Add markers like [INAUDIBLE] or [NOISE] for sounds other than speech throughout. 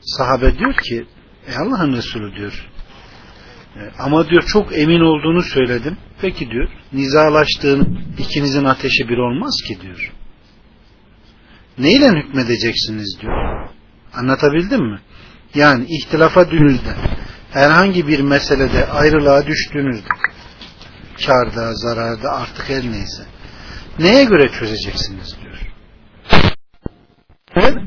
sahabe diyor ki e Allah'ın Resulü diyor e, ama diyor çok emin olduğunu söyledim. Peki diyor nizalaştığın ikinizin ateşi bir olmaz ki diyor. Neyle hükmedeceksiniz diyor. Anlatabildim mi? Yani ihtilafa dünüzde herhangi bir meselede ayrılığa düştüğünüzde karda, zararda artık her neyse neye göre çözeceksiniz diyor.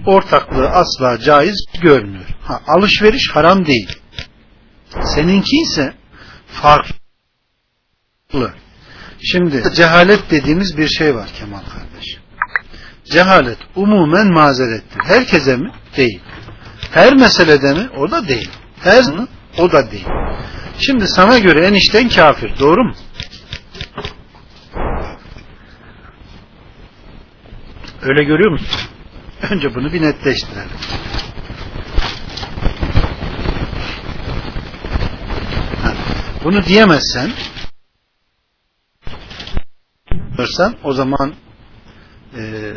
Ortaklığı asla caiz görmüyor. Ha, alışveriş haram değil. Seninki ise farklı. Şimdi cehalet dediğimiz bir şey var Kemal kardeş. Cehalet umumen mazerettir. Herkese mi? Değil. Her meselede mi? O da değil. Her mi? O da değil. Şimdi sana göre enişten kafir. Doğru mu? Öyle görüyor musun? Önce bunu bir netleştirelim. Bunu diyemezsen o zaman e,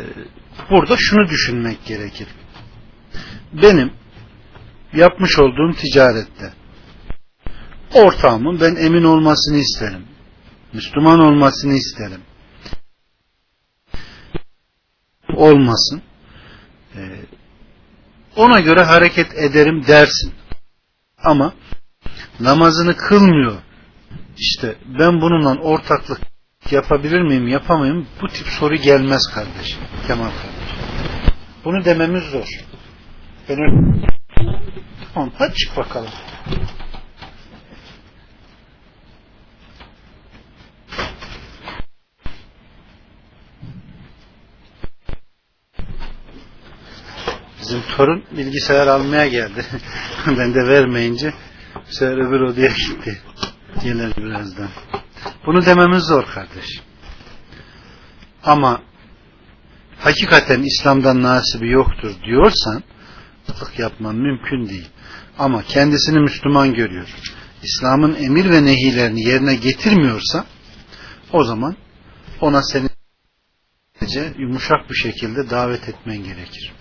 burada şunu düşünmek gerekir. Benim yapmış olduğum ticarette ortağımın ben emin olmasını isterim. Müslüman olmasını isterim. Olmasın. Ee, ona göre hareket ederim dersin. Ama namazını kılmıyor. İşte ben bununla ortaklık yapabilir miyim, yapamayayım? Bu tip soru gelmez kardeşim. Kemal kardeş. Bunu dememiz zor. Ben öyle... Tamam, hadi çık bakalım. Bizim torun bilgisayar almaya geldi. [LAUGHS] ben de vermeyince bu öbür odaya gitti. Gelir birazdan. Bunu dememiz zor kardeş. Ama hakikaten İslam'dan nasibi yoktur diyorsan tık yapman mümkün değil. Ama kendisini Müslüman görüyor. İslam'ın emir ve nehilerini yerine getirmiyorsa o zaman ona seni yumuşak bir şekilde davet etmen gerekir.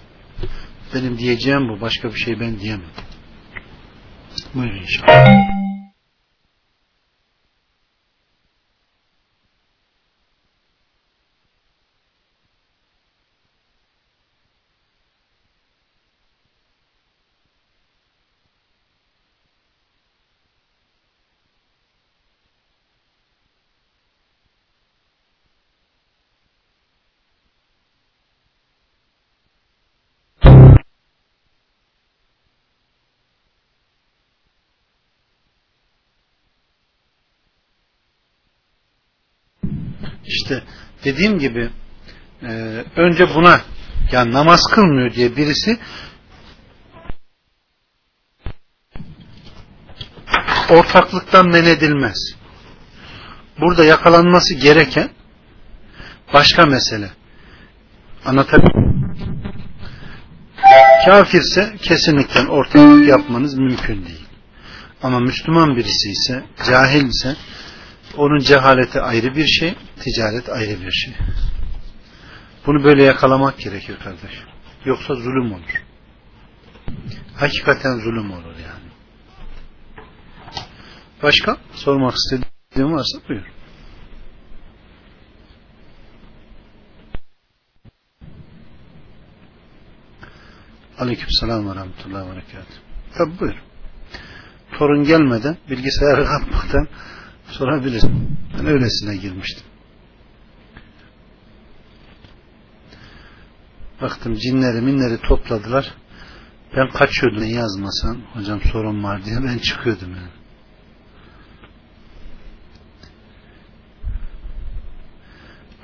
Benim diyeceğim bu. Başka bir şey ben diyemem. Buyurun inşallah. İşte dediğim gibi e, önce buna yani namaz kılmıyor diye birisi ortaklıktan men edilmez. Burada yakalanması gereken başka mesele. Anlatabiliyor Kafirse kesinlikle ortaklık yapmanız mümkün değil. Ama Müslüman birisi ise, cahil ise onun cehaleti ayrı bir şey, ticaret ayrı bir şey. Bunu böyle yakalamak gerekiyor kardeş. Yoksa zulüm olur. Hakikaten zulüm olur yani. Başka? Sormak istediğim varsa buyur. Aleyküm selam ve rahmetullahi ve. Tabi buyur. Torun gelmeden, bilgisayarı [LAUGHS] kapmadan sorabilirsin. Ben öylesine girmiştim. Baktım cinleri minleri topladılar. Ben kaçıyordum yazmasan hocam sorun var diye ben çıkıyordum yani.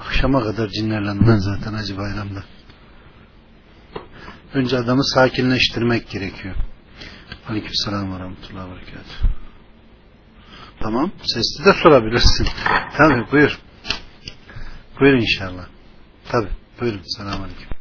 Akşama kadar cinlerle zaten Hacı Bayram'da. Önce adamı sakinleştirmek gerekiyor. Aleyküm selam ve rahmetullahi ve berekatuhu. Tamam. Sesli de sorabilirsin. Tabi buyur. Buyur inşallah. Tabi buyurun. Selamun Aleyküm.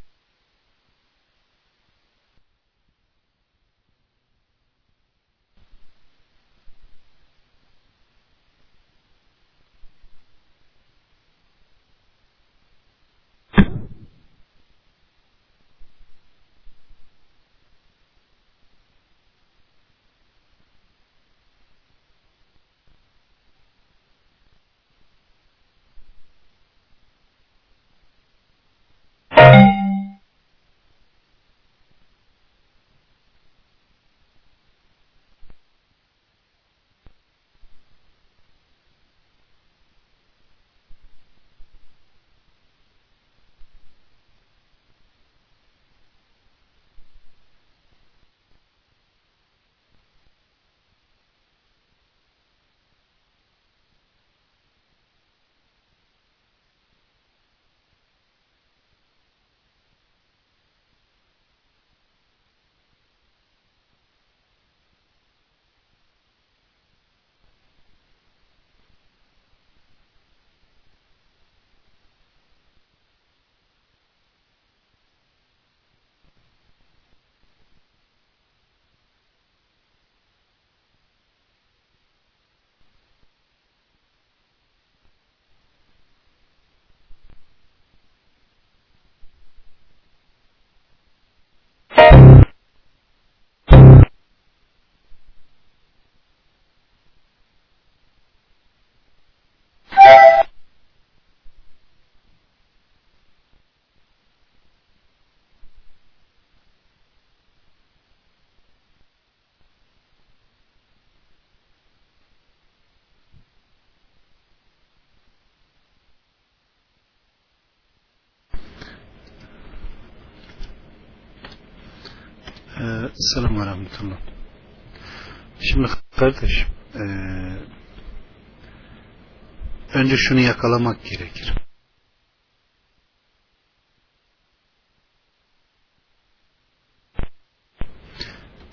Selamun Aleyküm. Şimdi kardeş e, önce şunu yakalamak gerekir.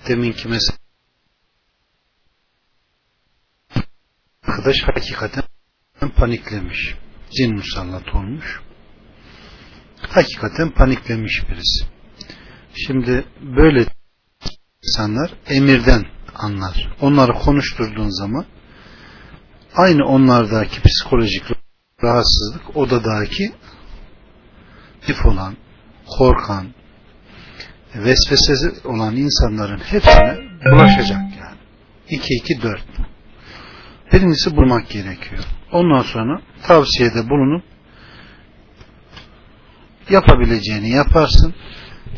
Deminki mesela arkadaş hakikaten paniklemiş. Cin musallat olmuş. Hakikaten paniklemiş birisi. Şimdi böyle insanlar emirden anlar. Onları konuşturduğun zaman aynı onlardaki psikolojik rahatsızlık odadaki tif olan, korkan, vesvesesi olan insanların hepsine bulaşacak yani. 2-2-4 Birincisi bulmak gerekiyor. Ondan sonra tavsiyede bulunup yapabileceğini yaparsın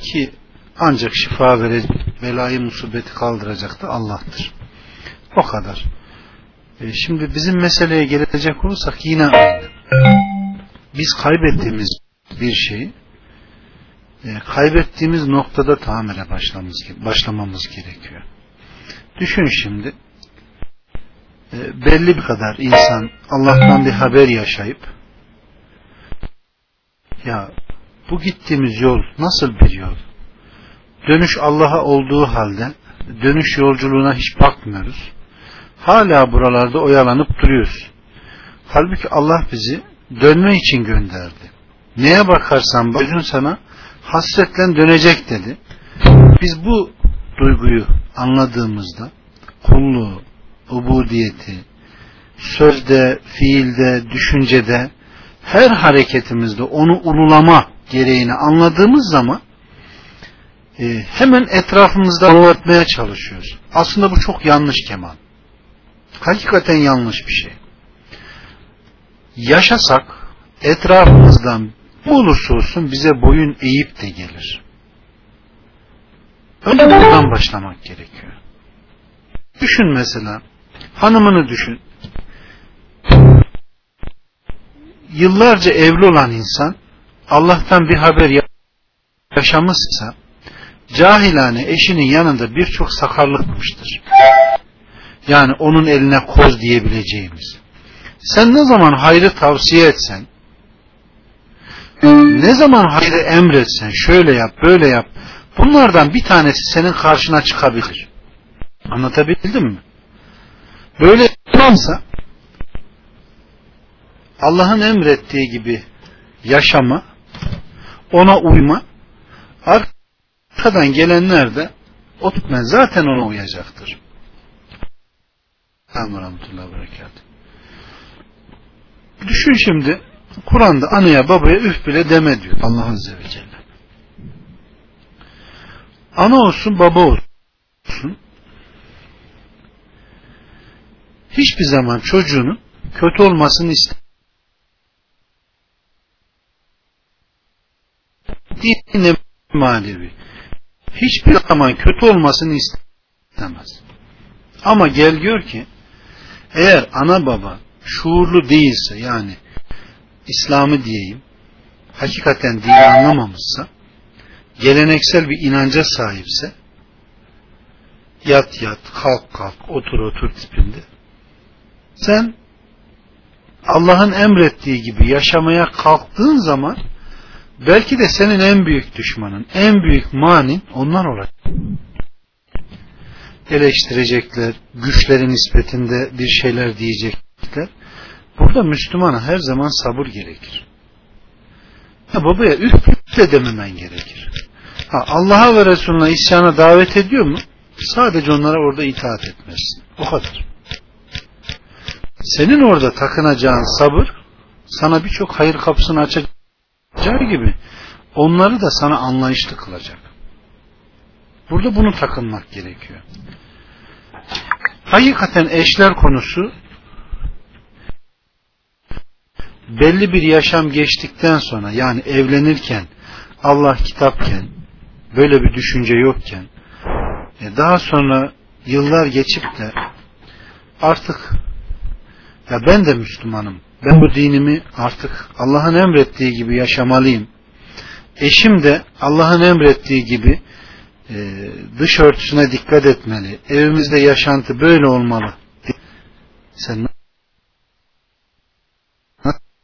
ki ancak şifa verecek, belayı musibeti kaldıracak da Allah'tır. O kadar. E şimdi bizim meseleye gelecek olursak yine aynı. Biz kaybettiğimiz bir şeyi e, kaybettiğimiz noktada tamire başlamamız, başlamamız gerekiyor. Düşün şimdi e, belli bir kadar insan Allah'tan bir haber yaşayıp ya bu gittiğimiz yol nasıl bir yol? Dönüş Allah'a olduğu halde dönüş yolculuğuna hiç bakmıyoruz. Hala buralarda oyalanıp duruyoruz. Halbuki Allah bizi dönme için gönderdi. Neye bakarsan gözün sana hasretle dönecek dedi. Biz bu duyguyu anladığımızda kulluğu, ubudiyeti, sözde, fiilde, düşüncede, her hareketimizde onu ululama gereğini anladığımız zaman e, hemen etrafımızda anlatmaya çalışıyoruz. Aslında bu çok yanlış kemal. Hakikaten yanlış bir şey. Yaşasak etrafımızdan ne olursa olsun bize boyun eğip de gelir. Önce buradan başlamak gerekiyor. Düşün mesela hanımını düşün. Yıllarca evli olan insan Allah'tan bir haber yaşamışsa cahilane eşinin yanında birçok sakarlıkmıştır. Yani onun eline koz diyebileceğimiz. Sen ne zaman hayrı tavsiye etsen, ne zaman hayrı emretsen, şöyle yap, böyle yap, bunlardan bir tanesi senin karşına çıkabilir. Anlatabildim mi? Böyle olmazsa Allah'ın emrettiği gibi yaşama, ona uyma, arkadan gelenler de o tutmaz. Zaten ona uyacaktır. Düşün şimdi Kur'an'da anaya babaya üf bile deme diyor Allah Azze ve Celle. Ana olsun baba olsun hiçbir zaman çocuğunun kötü olmasını istemez. Dini manevi. Hiçbir zaman kötü olmasını istemez. Ama gel gör ki eğer ana baba şuurlu değilse yani İslam'ı diyeyim hakikaten dini anlamamışsa geleneksel bir inanca sahipse yat yat kalk kalk otur otur tipinde sen Allah'ın emrettiği gibi yaşamaya kalktığın zaman belki de senin en büyük düşmanın, en büyük manin onlar olacak. Eleştirecekler, güçlerin nispetinde bir şeyler diyecekler. Burada Müslümana her zaman sabır gerekir. Ya babaya üf de dememen gerekir. Ha, Allah'a ve Resulüne isyana davet ediyor mu? Sadece onlara orada itaat etmezsin. O kadar. Senin orada takınacağın sabır sana birçok hayır kapısını açacağı gibi onları da sana anlayışlı kılacak. Burada bunu takınmak gerekiyor. Hakikaten eşler konusu belli bir yaşam geçtikten sonra yani evlenirken Allah kitapken böyle bir düşünce yokken e, daha sonra yıllar geçip de artık ya ben de Müslümanım. Ben bu dinimi artık Allah'ın emrettiği gibi yaşamalıyım. Eşim de Allah'ın emrettiği gibi e, dış örtüsüne dikkat etmeli. Evimizde yaşantı böyle olmalı. Sen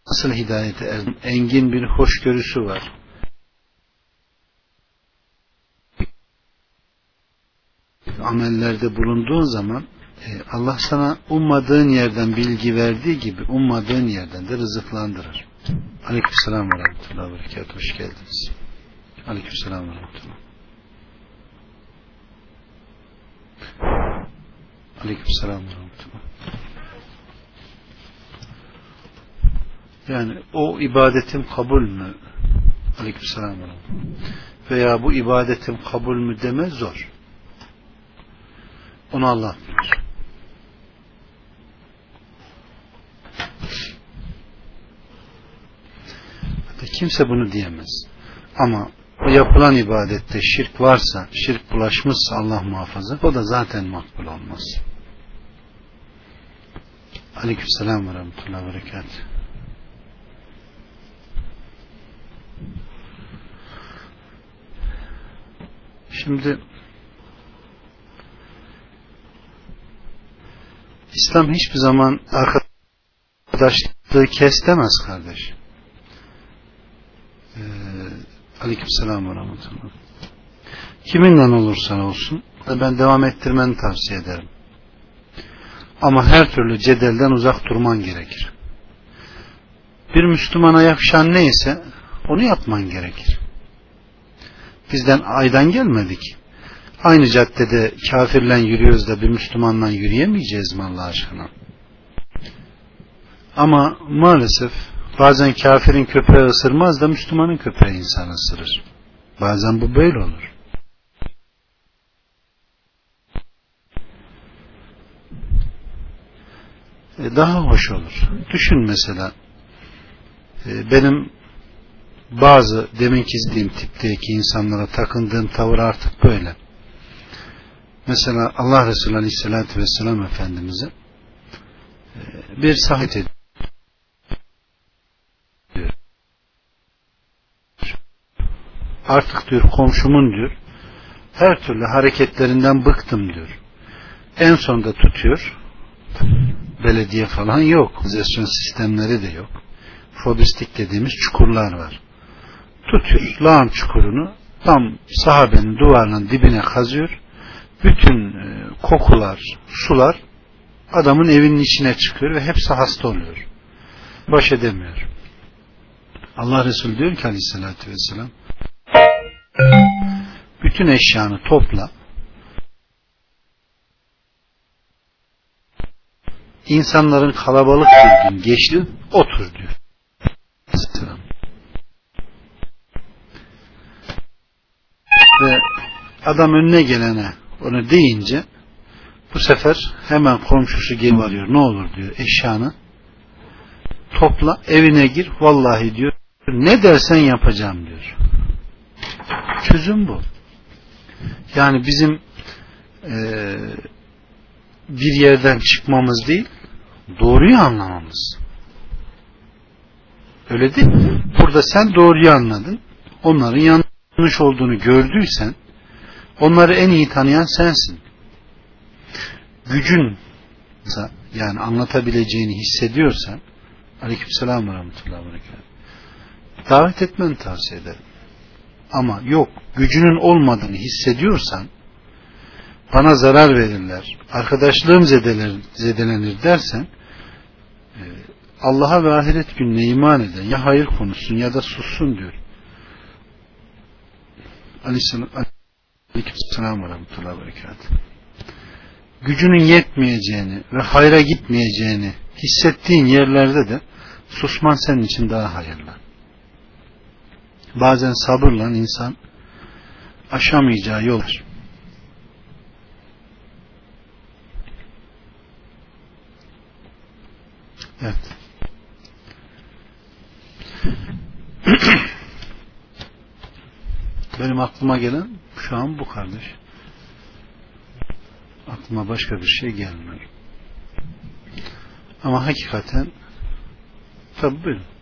nasıl hidayete erdin? Engin bir hoşgörüsü var. Amellerde bulunduğun zaman Allah sana ummadığın yerden bilgi verdiği gibi ummadığın yerden de rızıklandırır. Aleykümselam ve rahmetullahi ve berekatuhu. Hoş geldiniz. Aleykümselam ve rahmetullah. Aleykümselam ve rahmetullah. Yani o ibadetim kabul mü? Aleykümselam ve Veya bu ibadetim kabul mü deme zor. Onu Allah bilir. Kimse bunu diyemez. Ama o yapılan ibadette şirk varsa, şirk bulaşmışsa Allah muhafaza, o da zaten makbul olmaz. Aleykümselam ve rahmetullahi ve berekatuhu. Şimdi İslam hiçbir zaman arkadaşlığı kes demez kardeş. Ee, Aleyküm selam ve rahmetullah. Kiminle olursan olsun ben devam ettirmeni tavsiye ederim. Ama her türlü cedelden uzak durman gerekir. Bir Müslümana yakışan neyse onu yapman gerekir. Bizden aydan gelmedik. Aynı caddede kafirle yürüyoruz da bir Müslümanla yürüyemeyeceğiz mi Allah aşkına? Ama maalesef bazen kafirin köpeği ısırmaz da Müslümanın köpeği insan ısırır. Bazen bu böyle olur. E, daha hoş olur. Düşün mesela e, benim bazı demin izlediğim tipteki insanlara takındığım tavır artık böyle. Mesela Allah Resulü Aleyhisselatü Vesselam Efendimiz'e e, bir sahit ediyor. Artık diyor komşumun diyor her türlü hareketlerinden bıktım diyor. En sonda tutuyor belediye falan yok. Kanalizasyon sistemleri de yok. Fobistik dediğimiz çukurlar var. Tutuyor lağım çukurunu tam sahabenin duvarının dibine kazıyor. Bütün e, kokular, sular adamın evinin içine çıkıyor ve hepsi hasta oluyor. Baş edemiyor. Allah Resulü diyor ki aleyhissalatü vesselam bütün eşyanı topla insanların kalabalık bir gün geçti otur diyor. Ve adam önüne gelene onu deyince bu sefer hemen komşusu geri varıyor. Ne olur diyor eşyanı topla evine gir vallahi diyor ne dersen yapacağım diyor. Çözüm bu. Yani bizim e, bir yerden çıkmamız değil doğruyu anlamamız. Öyle değil mi? Burada sen doğruyu anladın. Onların yanlış olduğunu gördüysen onları en iyi tanıyan sensin. Gücün yani anlatabileceğini hissediyorsan aleykümselam ve rahmetullahi ve davet etmeni tavsiye ederim. Ama yok gücünün olmadığını hissediyorsan bana zarar verirler, arkadaşlığım zedelenir, zedelenir dersen e, Allah'a ve ahiret gününe iman eden ya hayır konuşsun ya da sussun diyor. Aleykümselam ve rahmetullahi ve Gücünün yetmeyeceğini ve hayra gitmeyeceğini hissettiğin yerlerde de susman senin için daha hayırlı. Bazen sabırla insan aşamayacağı yol Evet. [CLEARS THROAT] Benim aklıma gelen şu an bu kardeş. Aklıma başka bir şey gelmiyor. Ama hakikaten tabi buyurun.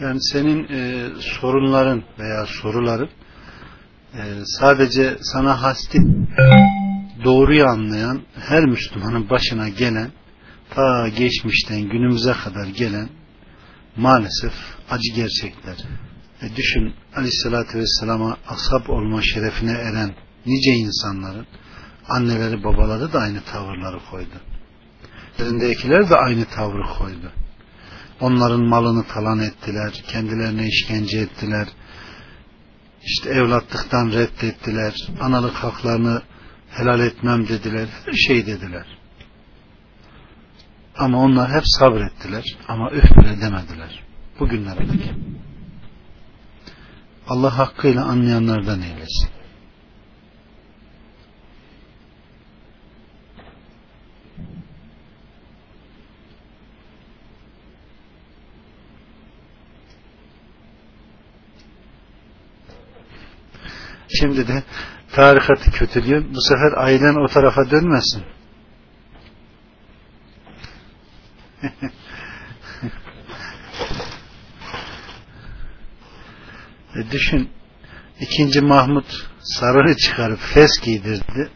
Yani senin e, sorunların veya soruların e, sadece sana has değil, doğruyu anlayan her Müslümanın başına gelen ta geçmişten günümüze kadar gelen maalesef acı gerçekler. E düşün Aleyhisselatü Vesselam'a asap olma şerefine eren nice insanların anneleri babaları da aynı tavırları koydu. Üzerindekiler de aynı tavrı koydu. Onların malını talan ettiler, kendilerine işkence ettiler, işte evlatlıktan reddettiler, analık haklarını helal etmem dediler, her şey dediler. Ama onlar hep sabrettiler ama üf bile demediler. Bugünlere dek. Allah hakkıyla anlayanlardan eylesin. Şimdi de tarikatı kötülüyor. Bu sefer ailen o tarafa dönmesin. [LAUGHS] e düşün ikinci Mahmut sarığı çıkarıp fes giydirdi.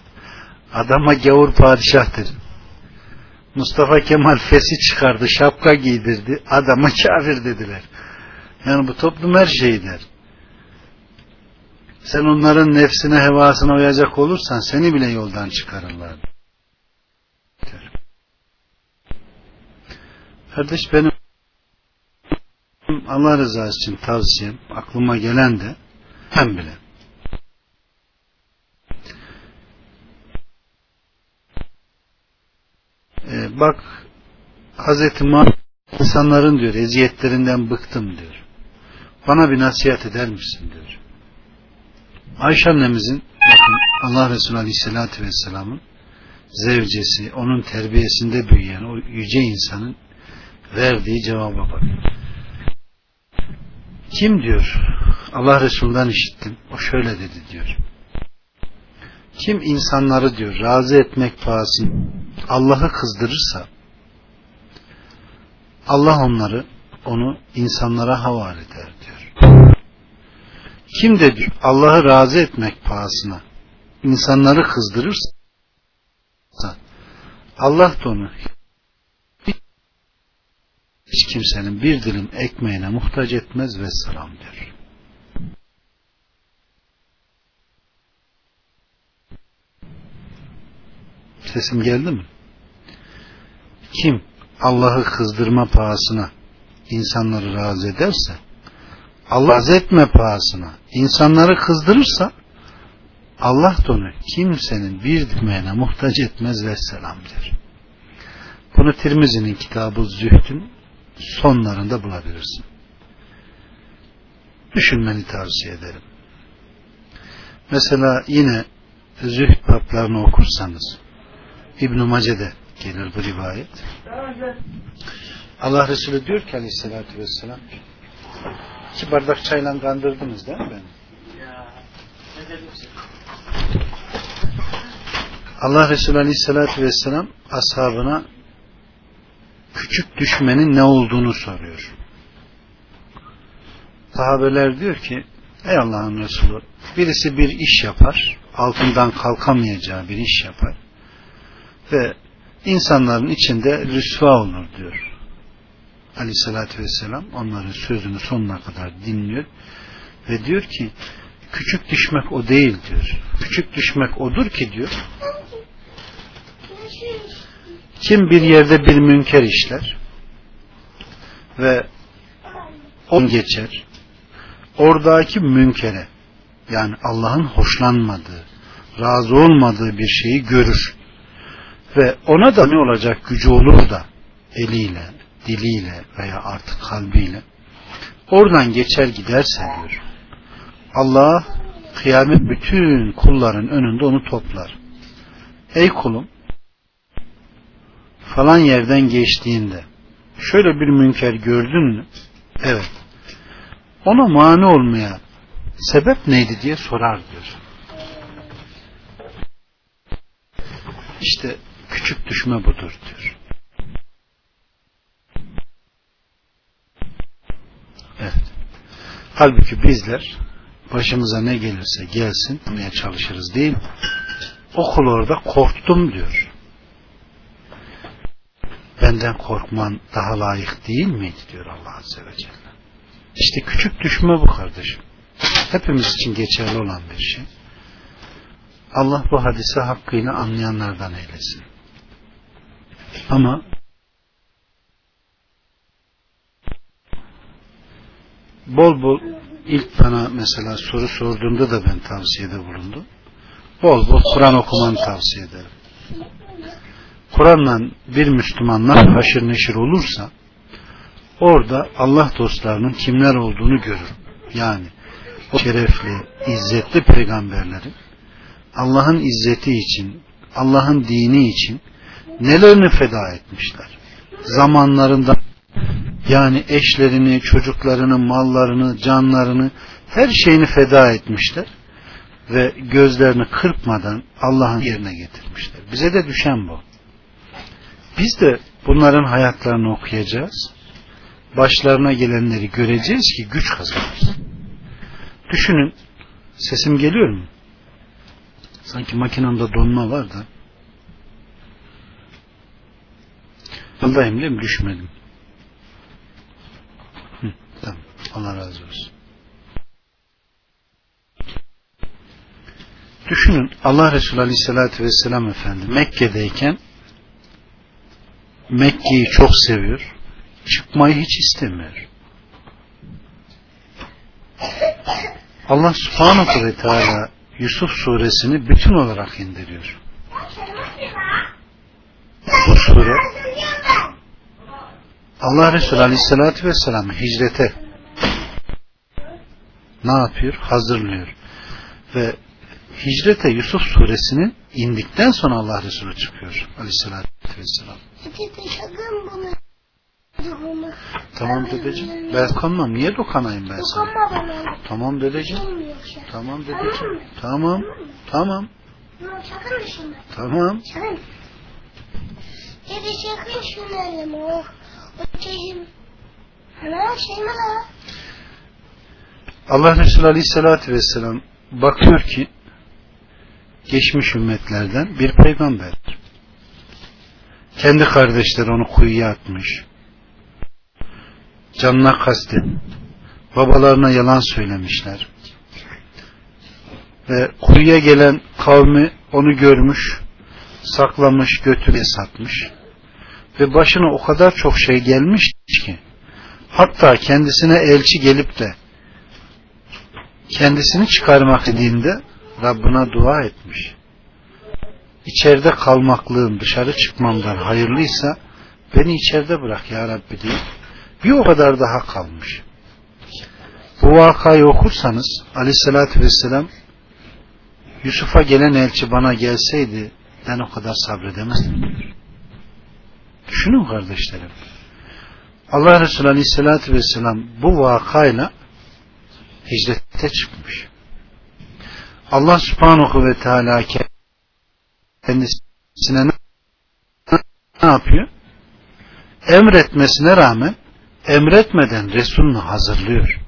Adama gavur padişahtır. Mustafa Kemal fesi çıkardı, şapka giydirdi. Adama [LAUGHS] kafir dediler. Yani bu toplum her şeyi der. Sen onların nefsine, hevasına uyacak olursan seni bile yoldan çıkarırlar. Kardeş benim Allah rızası için tavsiyem, aklıma gelen de hem bile. Ee, bak Hazreti Muhammed insanların diyor eziyetlerinden bıktım diyor. Bana bir nasihat eder misin diyor. Ayşe annemizin bakın Allah Resulü Aleyhisselatü Vesselam'ın zevcesi, onun terbiyesinde büyüyen o yüce insanın verdiği cevaba bak. Kim diyor? Allah Resulü'nden işittim. O şöyle dedi diyor. Kim insanları diyor razı etmek pahasına Allah'ı kızdırırsa Allah onları onu insanlara havale eder. Kim de Allah'ı razı etmek pahasına insanları kızdırırsa Allah da onu hiç kimsenin bir dilim ekmeğine muhtaç etmez ve selam diyor. Sesim geldi mi? Kim Allah'ı kızdırma pahasına insanları razı ederse Allah razı etme pahasına insanları kızdırırsa Allah da onu kimsenin bir dikmeyene muhtaç etmez ve selam der. Bunu Tirmizi'nin kitabı Zühd'ün sonlarında bulabilirsin. Düşünmeni tavsiye ederim. Mesela yine Zühd bablarını okursanız İbn-i Mace'de gelir bu rivayet. Allah Resulü diyor ki aleyhissalatü vesselam iki bardak çayla kandırdınız değil mi beni? Allah Resulü Aleyhisselatü Vesselam ashabına küçük düşmenin ne olduğunu soruyor. Sahabeler diyor ki ey Allah'ın Resulü birisi bir iş yapar altından kalkamayacağı bir iş yapar ve insanların içinde rüsva olur diyor. Aleyhissalatü vesselam onların sözünü sonuna kadar dinliyor ve diyor ki küçük düşmek o değil diyor. Küçük düşmek odur ki diyor kim bir yerde bir münker işler ve on geçer oradaki münkere yani Allah'ın hoşlanmadığı razı olmadığı bir şeyi görür ve ona da ne olacak gücü olur da eliyle, diliyle veya artık kalbiyle oradan geçer giderse diyor. Allah kıyamet bütün kulların önünde onu toplar. Ey kulum falan yerden geçtiğinde şöyle bir münker gördün mü? Evet. Ona mani olmaya sebep neydi diye sorar diyor. İşte küçük düşme budur diyor. Evet. Halbuki bizler başımıza ne gelirse gelsin demeye çalışırız değil mi? Okul orada korktum diyor. Benden korkman daha layık değil miydi diyor Allah Azze ve Celle. İşte küçük düşme bu kardeşim. Hepimiz için geçerli olan bir şey. Allah bu hadise hakkıyla anlayanlardan eylesin. Ama bol bol ilk bana mesela soru sorduğunda da ben tavsiyede bulundum. Bol bol Kur'an okumanı tavsiye ederim. Kur'an'la bir Müslümanlar haşır neşir olursa orada Allah dostlarının kimler olduğunu görür. Yani o şerefli, izzetli peygamberlerin Allah'ın izzeti için, Allah'ın dini için nelerini feda etmişler. Zamanlarında yani eşlerini, çocuklarını, mallarını, canlarını, her şeyini feda etmişler ve gözlerini kırpmadan Allah'ın yerine getirmişler. Bize de düşen bu. Biz de bunların hayatlarını okuyacağız. Başlarına gelenleri göreceğiz ki güç kazanırız. Düşünün, sesim geliyor mu? Sanki makinamda donma var da. Allah'ım değil mi? Düşmedim. Hı, tamam. Allah razı olsun. Düşünün Allah Resulü Aleyhisselatü Vesselam Efendi Mekke'deyken Mekke'yi çok seviyor. Çıkmayı hiç istemiyor. Allah subhanahu ve teala Yusuf suresini bütün olarak indiriyor. Bu sure Allah Resulü Aleyhisselatü Vesselam hicrete ne yapıyor? Hazırlıyor. Ve hicrete Yusuf suresinin indikten sonra Allah Resulü çıkıyor. Aleyhisselatü Vesselam. Tamam dedeciğim. Ben dokunmam. Niye dokanayım ben sana? Tamam dedeciğim. Tamam dedeciğim. Tamam. Tamam. Tamam. Dede sakın şunu elime. O, şeyim. Ana şey mi la? Allah Resulü Aleyhisselatü Vesselam bakıyor ki geçmiş ümmetlerden bir peygamber. Kendi kardeşleri onu kuyuya atmış. Canına kastet. Babalarına yalan söylemişler. Ve kuyuya gelen kavmi onu görmüş, saklamış, götürüye satmış. Ve başına o kadar çok şey gelmiş ki hatta kendisine elçi gelip de kendisini çıkarmak dediğinde Rabbına dua etmiş. İçeride kalmaklığım dışarı çıkmamdan hayırlıysa beni içeride bırak ya Rabbi diye bir o kadar daha kalmış. Bu vakayı okursanız aleyhissalatü vesselam Yusuf'a gelen elçi bana gelseydi ben o kadar sabredemezdim. Düşünün kardeşlerim. Allah Resulü Aleyhisselatü Vesselam bu vakayla hicrette çıkmış. Allah Subhanahu ve Teala kendisine ne yapıyor? Emretmesine rağmen emretmeden Resulünü hazırlıyor.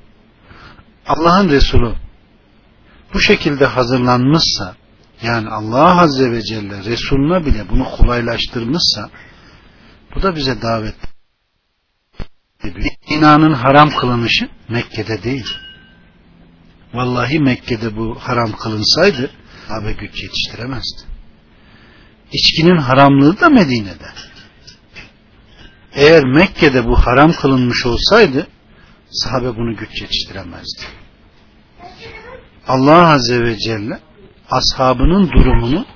Allah'ın Resulü bu şekilde hazırlanmışsa yani Allah Azze ve Celle Resulüne bile bunu kolaylaştırmışsa bu da bize davet. İnanın haram kılınışı Mekke'de değil. Vallahi Mekke'de bu haram kılınsaydı sahabe güç yetiştiremezdi. İçkinin haramlığı da Medine'de. Eğer Mekke'de bu haram kılınmış olsaydı sahabe bunu güç yetiştiremezdi. Allah Azze ve Celle ashabının durumunu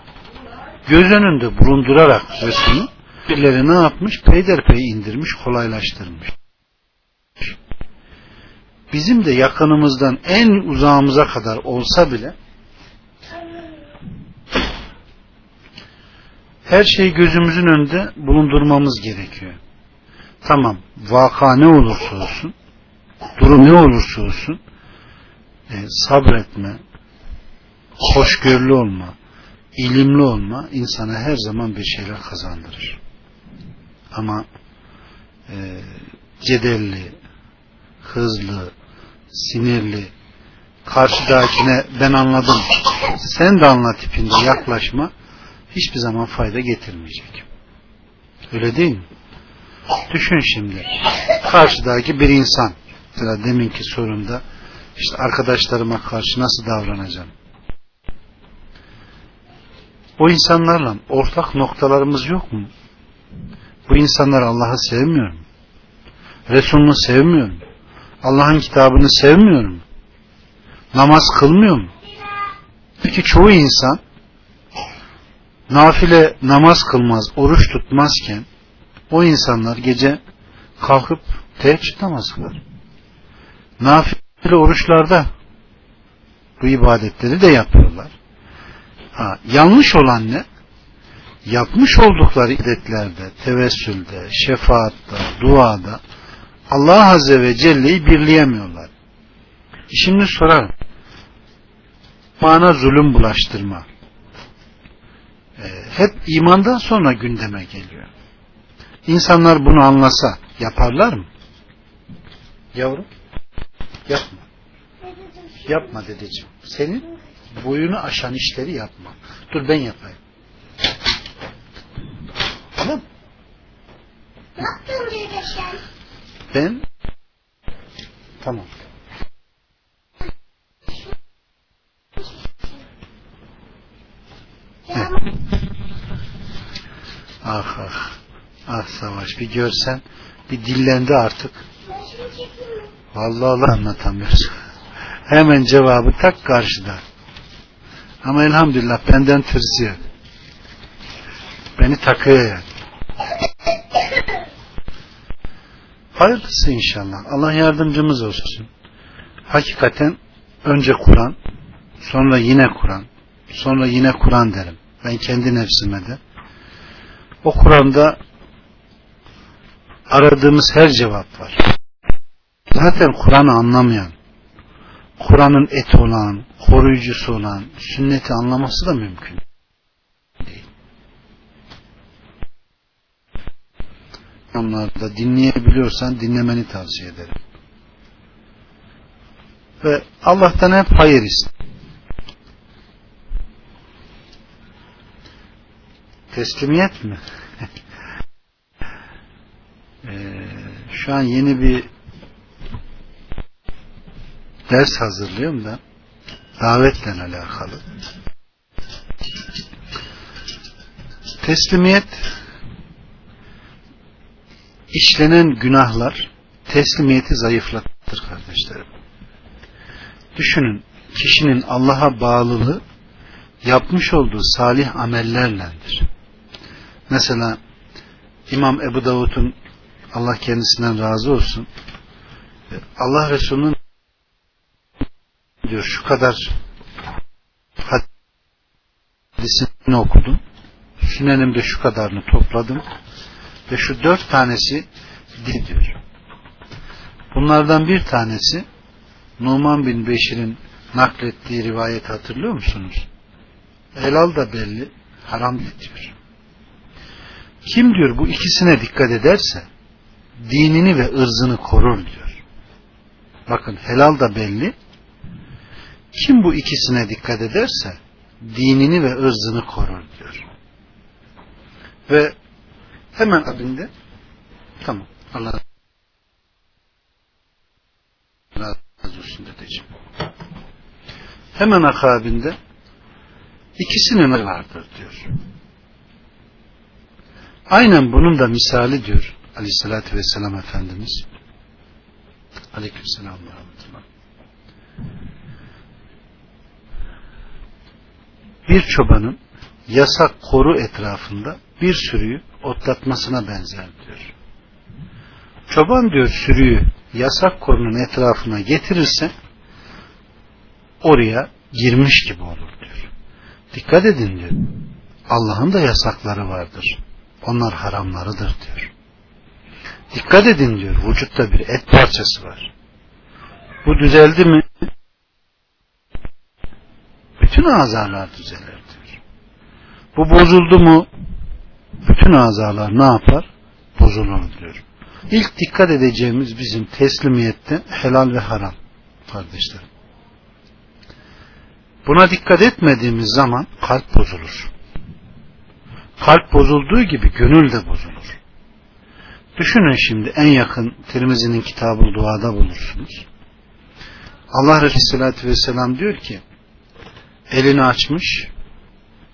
göz önünde bulundurarak Resulü birileri ne yapmış? Peyderpey indirmiş, kolaylaştırmış. Bizim de yakınımızdan en uzağımıza kadar olsa bile her şeyi gözümüzün önünde bulundurmamız gerekiyor. Tamam, vaka ne olursa olsun, durum ne olursa olsun, e, sabretme, hoşgörülü olma, ilimli olma insana her zaman bir şeyler kazandırır. Ama e, cedelli, hızlı, sinirli, karşıdakine ben anladım, sen de anla tipinde yaklaşma hiçbir zaman fayda getirmeyecek. Öyle değil mi? Düşün şimdi. Karşıdaki bir insan. Mesela deminki sorunda işte arkadaşlarıma karşı nasıl davranacağım? O insanlarla ortak noktalarımız yok mu? Bu insanlar Allah'ı sevmiyor mu? Resulünü sevmiyor mu? Allah'ın kitabını sevmiyor mu? Namaz kılmıyor mu? Peki çoğu insan nafile namaz kılmaz, oruç tutmazken o insanlar gece kalkıp teheccüd namazı kılar. Nafile oruçlarda bu ibadetleri de yapıyorlar. Ha, yanlış olan ne? Yapmış oldukları ibadetlerde, tevessülde, şefaatta, duada Allah Azze ve Celle'yi birleyemiyorlar. Şimdi sorarım. Mana zulüm bulaştırma. Ee, hep imandan sonra gündeme geliyor. İnsanlar bunu anlasa yaparlar mı? Yavrum yapma. Yapma dedeciğim. Senin boyunu aşan işleri yapma. Dur ben yapayım. Tamam Ne yaptın dede sen? Ben tamam. Ah ah. Ah Savaş bir görsen bir dillendi artık. Vallahi Allah anlatamıyoruz. [LAUGHS] Hemen cevabı tak karşıda. Ama elhamdülillah benden tırsıyor. Beni takıyor yani. Hayırlısı inşallah. Allah yardımcımız olsun. Hakikaten önce Kur'an, sonra yine Kur'an, sonra yine Kur'an derim. Ben kendi nefsime de. O Kur'an'da aradığımız her cevap var. Zaten Kur'an'ı anlamayan, Kur'an'ın eti olan, koruyucusu olan, sünneti anlaması da mümkün değil. Onlarda dinleyebiliyorsan dinlemeni tavsiye ederim. Ve Allah'tan hep hayır iste. Teslimiyet mi? [LAUGHS] Ee, şu an yeni bir ders hazırlıyorum da davetle alakalı. Teslimiyet işlenen günahlar teslimiyeti zayıflatır kardeşlerim. Düşünün kişinin Allah'a bağlılığı yapmış olduğu salih amellerlendir. Mesela İmam Ebu Davud'un Allah kendisinden razı olsun Allah Resulü'nün diyor şu kadar hadisini okudum. Sünenimde şu kadarını topladım ve şu dört tanesi dil diyor. Bunlardan bir tanesi Numan bin Beşir'in naklettiği rivayet hatırlıyor musunuz? Helal da belli, haram da diyor. Kim diyor bu ikisine dikkat ederse dinini ve ırzını korur diyor. Bakın helal da belli. Kim bu ikisine dikkat ederse dinini ve ırzını korur diyor. Ve hemen akabinde tamam Allah razı olsun dedeciğim. Hemen akabinde ikisinin vardır diyor. Aynen bunun da misali diyor Aleyhisselatü Vesselam Efendimiz. Aleykümselam ve Rahmetullah. Bir çobanın yasak koru etrafında bir sürüyü otlatmasına benzer diyor. Çoban diyor sürüyü yasak korunun etrafına getirirse oraya girmiş gibi olur diyor. Dikkat edin diyor. Allah'ın da yasakları vardır. Onlar haramlarıdır diyor. Dikkat edin diyor. Vücutta bir et parçası var. Bu düzeldi mi? Bütün azalar düzelir diyor. Bu bozuldu mu? Bütün azalar ne yapar? Bozulur diyor. İlk dikkat edeceğimiz bizim teslimiyette helal ve haram. kardeşler. Buna dikkat etmediğimiz zaman kalp bozulur. Kalp bozulduğu gibi gönül de bozulur. Düşünün şimdi en yakın Tirmizi'nin kitabı duada bulursunuz. Allah Resulü Aleyhisselatü Vesselam diyor ki elini açmış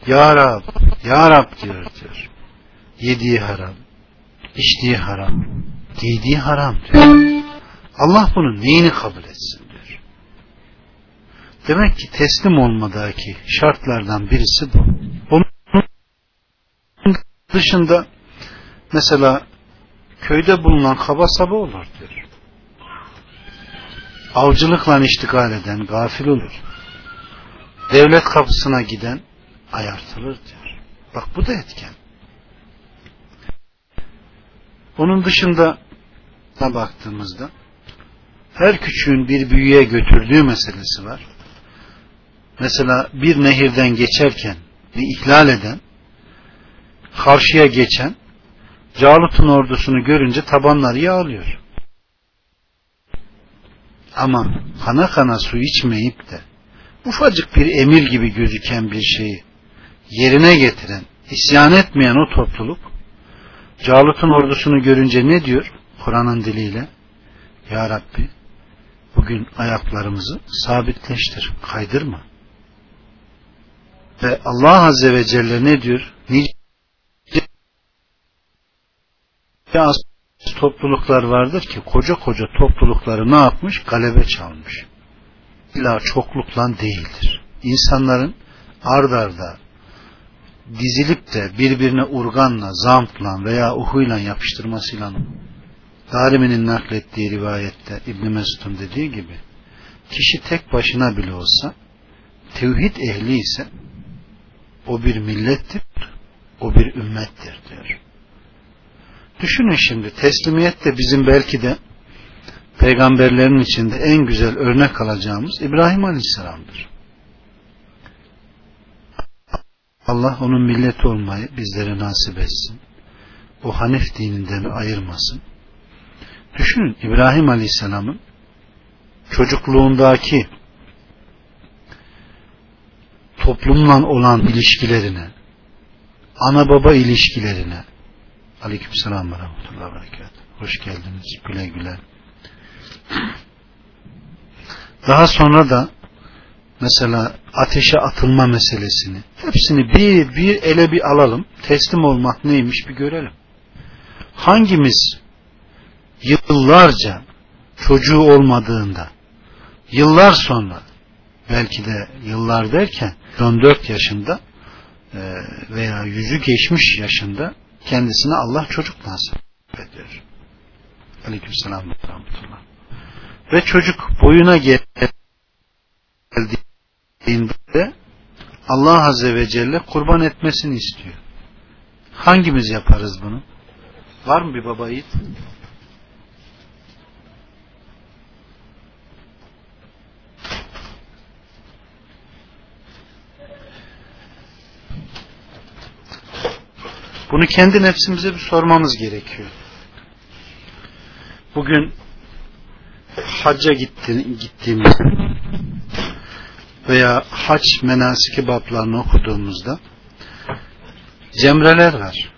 Ya Rab, Ya Rab diyor diyor. Yediği haram, içtiği haram, giydiği haram diyor. Allah bunun neyini kabul etsin diyor. Demek ki teslim olmadaki şartlardan birisi bu. Onun dışında mesela köyde bulunan kaba saba olur diyor. Avcılıkla iştigal eden gafil olur. Devlet kapısına giden ayartılır diyor. Bak bu da etken. Onun dışında baktığımızda her küçüğün bir büyüye götürdüğü meselesi var. Mesela bir nehirden geçerken bir ihlal eden karşıya geçen Calut'un ordusunu görünce tabanları yağlıyor. Ama kana kana su içmeyip de ufacık bir emir gibi gözüken bir şeyi yerine getiren, isyan etmeyen o topluluk Calut'un ordusunu görünce ne diyor? Kur'an'ın diliyle Ya Rabbi bugün ayaklarımızı sabitleştir, kaydırma. Ve Allah Azze ve Celle ne diyor? Nice topluluklar vardır ki koca koca toplulukları ne yapmış? Galebe çalmış. İlla çoklukla değildir. İnsanların ard arda dizilip de birbirine urganla, zampla veya uhuyla yapıştırmasıyla Darimi'nin naklettiği rivayette İbn Mesud'un dediği gibi kişi tek başına bile olsa tevhid ehli ise o bir millettir, o bir ümmettir diyor. Düşünün şimdi teslimiyet de bizim belki de peygamberlerin içinde en güzel örnek alacağımız İbrahim Aleyhisselam'dır. Allah onun milleti olmayı bizlere nasip etsin. O Hanif dininden ayırmasın. Düşünün İbrahim Aleyhisselam'ın çocukluğundaki toplumla olan ilişkilerine, ana baba ilişkilerine, aleyküm selam ve rahmetullahi ve Hoş geldiniz. Güle güle. Daha sonra da mesela ateşe atılma meselesini hepsini bir bir ele bir alalım. Teslim olmak neymiş bir görelim. Hangimiz yıllarca çocuğu olmadığında yıllar sonra belki de yıllar derken 14 yaşında e, veya yüzü geçmiş yaşında kendisine Allah çocuk nasip ediyor. Aleykümselam ve. Ve çocuk boyuna geldiğinde Allah Azze ve Celle kurban etmesini istiyor. Hangimiz yaparız bunu? Var mı bir baba yiğit? Bunu kendi nefsimize bir sormamız gerekiyor. Bugün hacca gitti, gittiğimizde veya hac menasiki bablarını okuduğumuzda cemreler var.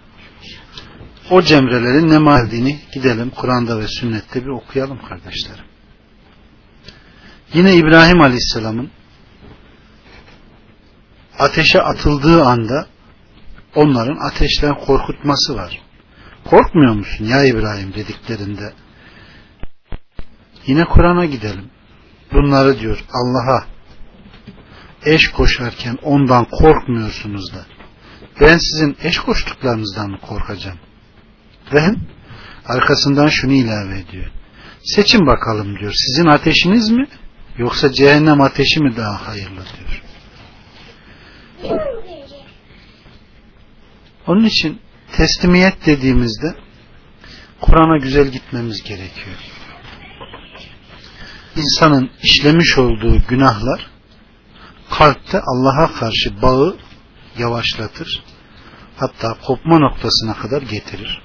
O cemrelerin ne maldiğini gidelim Kur'an'da ve sünnette bir okuyalım kardeşlerim. Yine İbrahim Aleyhisselam'ın ateşe atıldığı anda onların ateşten korkutması var. Korkmuyor musun ya İbrahim dediklerinde yine Kur'an'a gidelim. Bunları diyor Allah'a eş koşarken ondan korkmuyorsunuz da ben sizin eş koştuklarınızdan mı korkacağım? Ve arkasından şunu ilave ediyor. Seçin bakalım diyor. Sizin ateşiniz mi yoksa cehennem ateşi mi daha hayırlı diyor. Onun için teslimiyet dediğimizde Kur'an'a güzel gitmemiz gerekiyor. İnsanın işlemiş olduğu günahlar kalpte Allah'a karşı bağı yavaşlatır. Hatta kopma noktasına kadar getirir.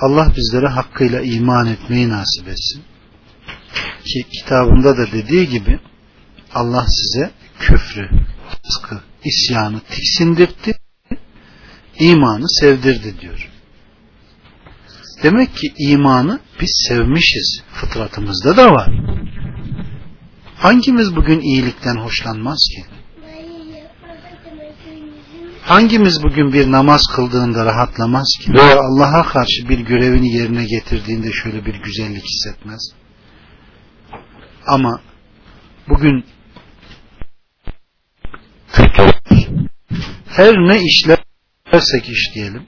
Allah bizlere hakkıyla iman etmeyi nasip etsin. Ki kitabında da dediği gibi Allah size küfrü, rızkı, isyanı tiksindirdi, imanı sevdirdi diyor. Demek ki imanı biz sevmişiz. Fıtratımızda da var. Hangimiz bugün iyilikten hoşlanmaz ki? Hangimiz bugün bir namaz kıldığında rahatlamaz ki? Veya Allah'a karşı bir görevini yerine getirdiğinde şöyle bir güzellik hissetmez? Ama bugün her ne işlersek işleyelim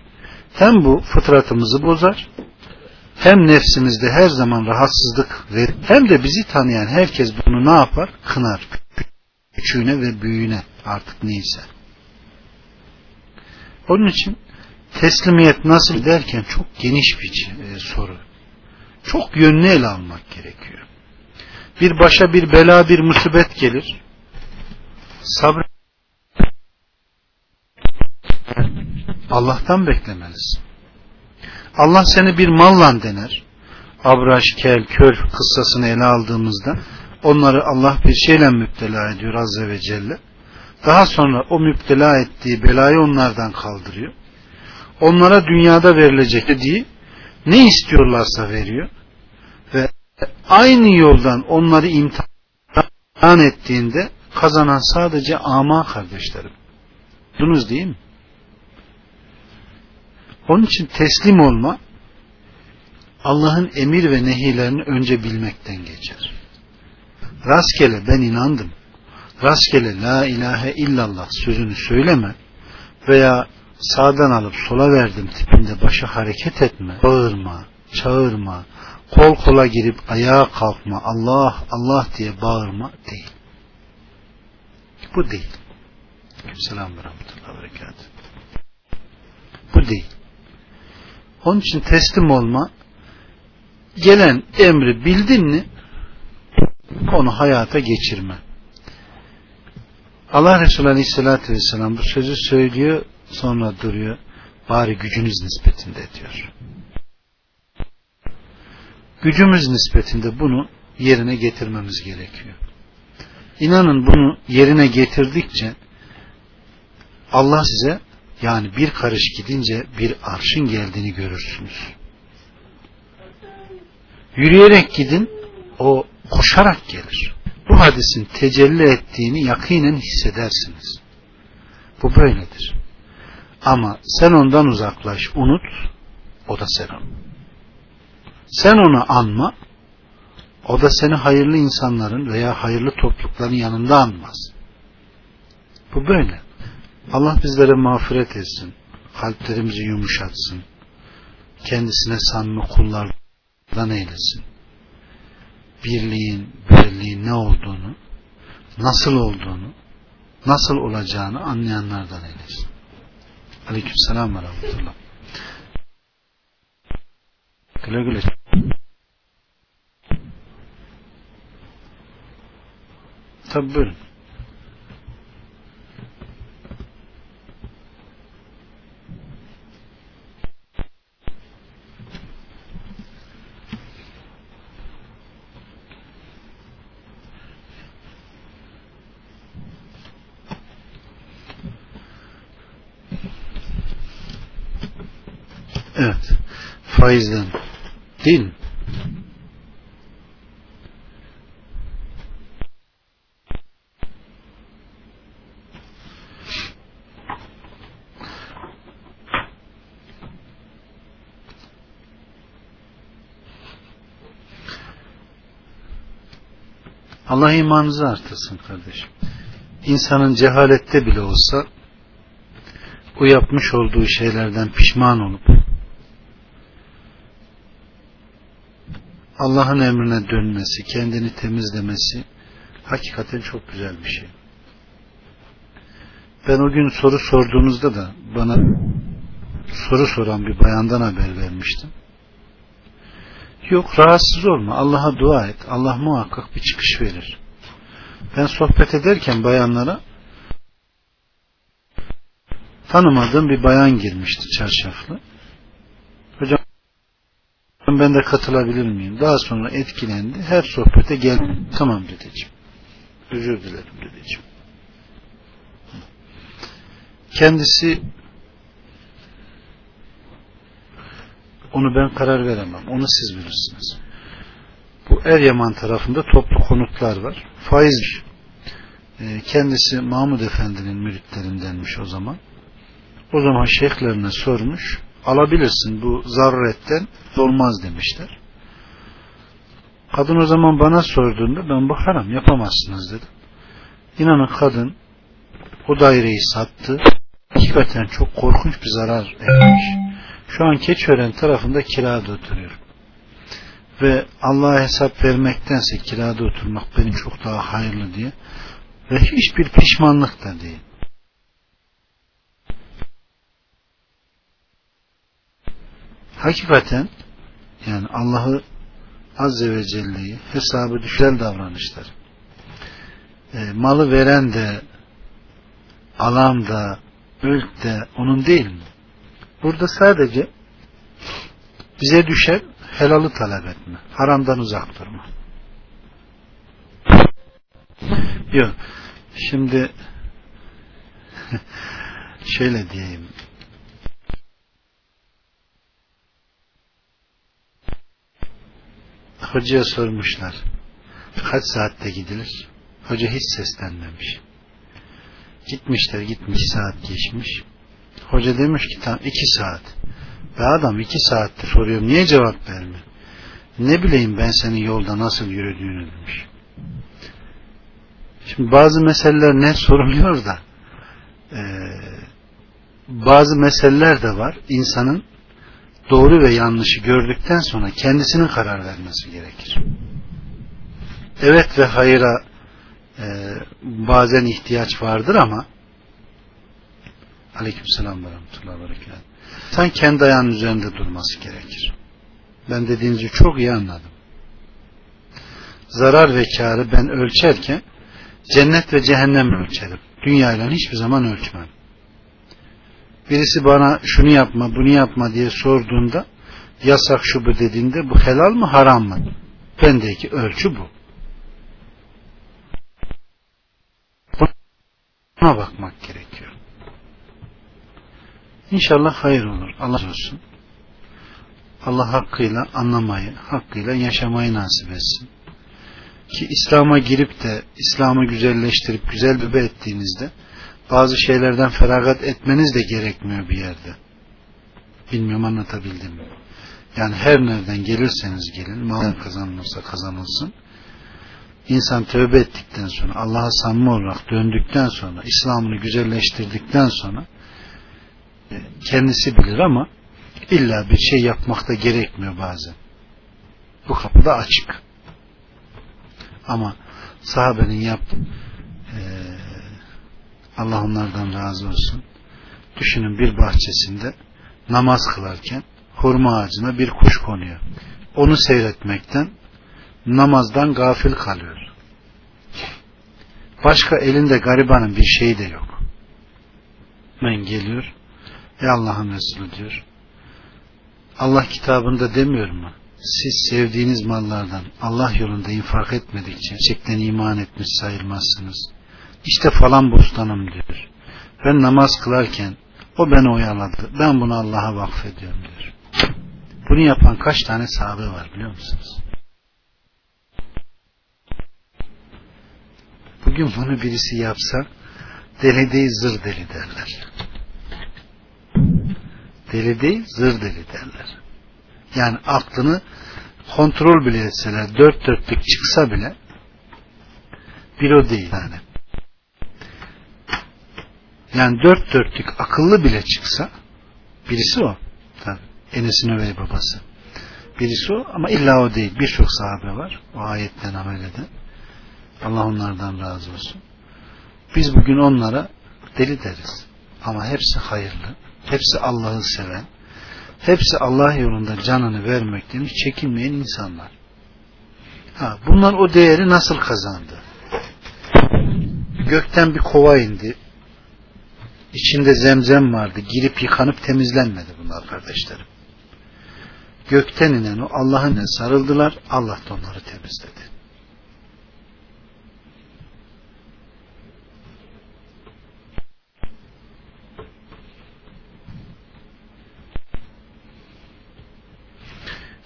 hem bu fıtratımızı bozar hem nefsimizde her zaman rahatsızlık verir hem de bizi tanıyan herkes bunu ne yapar? Kınar. Küçüğüne ve büyüğüne artık neyse. Onun için teslimiyet nasıl derken çok geniş bir e, soru. Çok yönlü ele almak gerekiyor. Bir başa bir bela bir musibet gelir. Sabır Allah'tan beklemelisin. Allah seni bir malla dener. Abraş, kel, kör kıssasını ele aldığımızda onları Allah bir şeyle müptela ediyor Azze ve Celle. Daha sonra o müptela ettiği belayı onlardan kaldırıyor. Onlara dünyada verilecek dediği ne istiyorlarsa veriyor. Ve aynı yoldan onları imtihan ettiğinde kazanan sadece ama kardeşlerim. Duydunuz değil mi? Onun için teslim olma Allah'ın emir ve nehilerini önce bilmekten geçer. Rastgele ben inandım. Rastgele la ilahe illallah sözünü söyleme veya sağdan alıp sola verdim tipinde başa hareket etme, bağırma, çağırma, kol kola girip ayağa kalkma, Allah Allah diye bağırma değil. Bu değil. Selam ve rahmetullahi ve Bu değil. Onun için teslim olma gelen emri bildin mi onu hayata geçirme. Allah Resulü Aleyhisselatü Vesselam bu sözü söylüyor sonra duruyor bari gücünüz nispetinde diyor. Gücümüz nispetinde bunu yerine getirmemiz gerekiyor. İnanın bunu yerine getirdikçe Allah size yani bir karış gidince bir arşın geldiğini görürsünüz. Yürüyerek gidin o koşarak gelir. Bu hadisin tecelli ettiğini yakinen hissedersiniz. Bu böyledir. Ama sen ondan uzaklaş, unut, o da sen. Sen onu anma, o da seni hayırlı insanların veya hayırlı toplulukların yanında anmaz. Bu böyle. Allah bizlere mağfiret etsin. Kalplerimizi yumuşatsın. Kendisine samimi kullardan eylesin. Birliğin, birliğin ne olduğunu, nasıl olduğunu, nasıl olacağını anlayanlardan eylesin. Aleyküm selam ve rahmetullah. Güle güle. Tabi buyurun. Evet. Faizden. Değil? Allah imanınızı artırsın kardeşim. İnsanın cehalette bile olsa o yapmış olduğu şeylerden pişman olup Allah'ın emrine dönmesi, kendini temizlemesi hakikaten çok güzel bir şey. Ben o gün soru sorduğunuzda da bana soru soran bir bayandan haber vermiştim. Yok rahatsız olma. Allah'a dua et. Allah muhakkak bir çıkış verir. Ben sohbet ederken bayanlara tanımadığım bir bayan girmişti çarşaflı. Ben de katılabilir miyim? Daha sonra etkilendi. Her sohbete gel. Tamam dedeciğim. Özür dilerim dedeciğim. Kendisi onu ben karar veremem. Onu siz bilirsiniz. Bu Eryaman tarafında toplu konutlar var. Faiz e, kendisi Mahmud Efendi'nin müritlerindenmiş o zaman. O zaman şeyhlerine sormuş. Alabilirsin bu zaruretten olmaz demişler. Kadın o zaman bana sorduğunda ben bakarım yapamazsınız dedim. İnanın kadın o daireyi sattı. Hakikaten çok korkunç bir zarar etmiş. Şu an Keçören tarafında kirada oturuyorum. Ve Allah'a hesap vermektense kirada oturmak benim çok daha hayırlı diye ve hiçbir pişmanlık da değil. Hakikaten yani Allah'ı Azze ve Celle'yi hesabı düşen davranışlar. E, malı veren de alan da mülk de onun değil mi? Burada sadece bize düşen helalı talep etme. Haramdan uzak durma. Yok. Şimdi [LAUGHS] şöyle diyeyim. Hocaya sormuşlar. Kaç saatte gidilir? Hoca hiç seslenmemiş. Gitmişler gitmiş saat geçmiş. Hoca demiş ki tam iki saat. Ve adam iki saattir soruyorum niye cevap vermiyor? Ne bileyim ben senin yolda nasıl yürüdüğünü demiş. Şimdi bazı meseleler ne soruluyor da e, bazı meseleler de var. İnsanın doğru ve yanlışı gördükten sonra kendisinin karar vermesi gerekir. Evet ve hayıra e, bazen ihtiyaç vardır ama aleykümselam ve rahmetullahi sen kendi ayağının üzerinde durması gerekir. Ben dediğinizi çok iyi anladım. Zarar ve karı ben ölçerken cennet ve cehennem ölçerim. Dünyayla hiçbir zaman ölçmem. Birisi bana şunu yapma bunu yapma diye sorduğunda yasak şu bu dediğinde bu helal mı haram mı? Bendeki ölçü bu. Buna bakmak gerekiyor. İnşallah hayır olur. Allah olsun. Allah hakkıyla anlamayı, hakkıyla yaşamayı nasip etsin. Ki İslam'a girip de İslam'ı güzelleştirip güzel bebe ettiğinizde bazı şeylerden feragat etmeniz de gerekmiyor bir yerde. Bilmiyorum anlatabildim mi? Yani her nereden gelirseniz gelin, mal kazanılırsa kazanılsın. İnsan tövbe ettikten sonra, Allah'a samimi olarak döndükten sonra, İslam'ını güzelleştirdikten sonra e, kendisi bilir ama illa bir şey yapmakta gerekmiyor bazen. Bu kapı da açık. Ama sahabenin yap e, Allah onlardan razı olsun. Düşünün bir bahçesinde namaz kılarken hurma ağacına bir kuş konuyor. Onu seyretmekten namazdan gafil kalıyor. Başka elinde garibanın bir şeyi de yok. Ben geliyor. Ey Allah'ın Resulü diyor. Allah kitabında demiyor mu? Siz sevdiğiniz mallardan Allah yolunda infak etmedikçe gerçekten iman etmiş sayılmazsınız. İşte falan bostanım diyor. Ben namaz kılarken o beni oyaladı. Ben bunu Allah'a vakfediyorum diyor. Bunu yapan kaç tane sahabe var biliyor musunuz? Bugün bunu birisi yapsa deli değil zır deli derler. Deli değil zır deli derler. Yani aklını kontrol bile etseler dört dörtlük çıksa bile bir o değil yani. Yani dört dörtlük akıllı bile çıksa birisi o. Tabii. Enes'in övey babası. Birisi o ama illa o değil. Birçok sahabe var. O ayetten amel eden. Allah onlardan razı olsun. Biz bugün onlara deli deriz. Ama hepsi hayırlı. Hepsi Allah'ı seven. Hepsi Allah yolunda canını vermekten hiç çekinmeyen insanlar. Ha, bunlar o değeri nasıl kazandı? Gökten bir kova indi. İçinde zemzem vardı. Girip yıkanıp temizlenmedi bunlar kardeşlerim. gökten inen o Allah'ın sarıldılar. Allah da onları temizledi.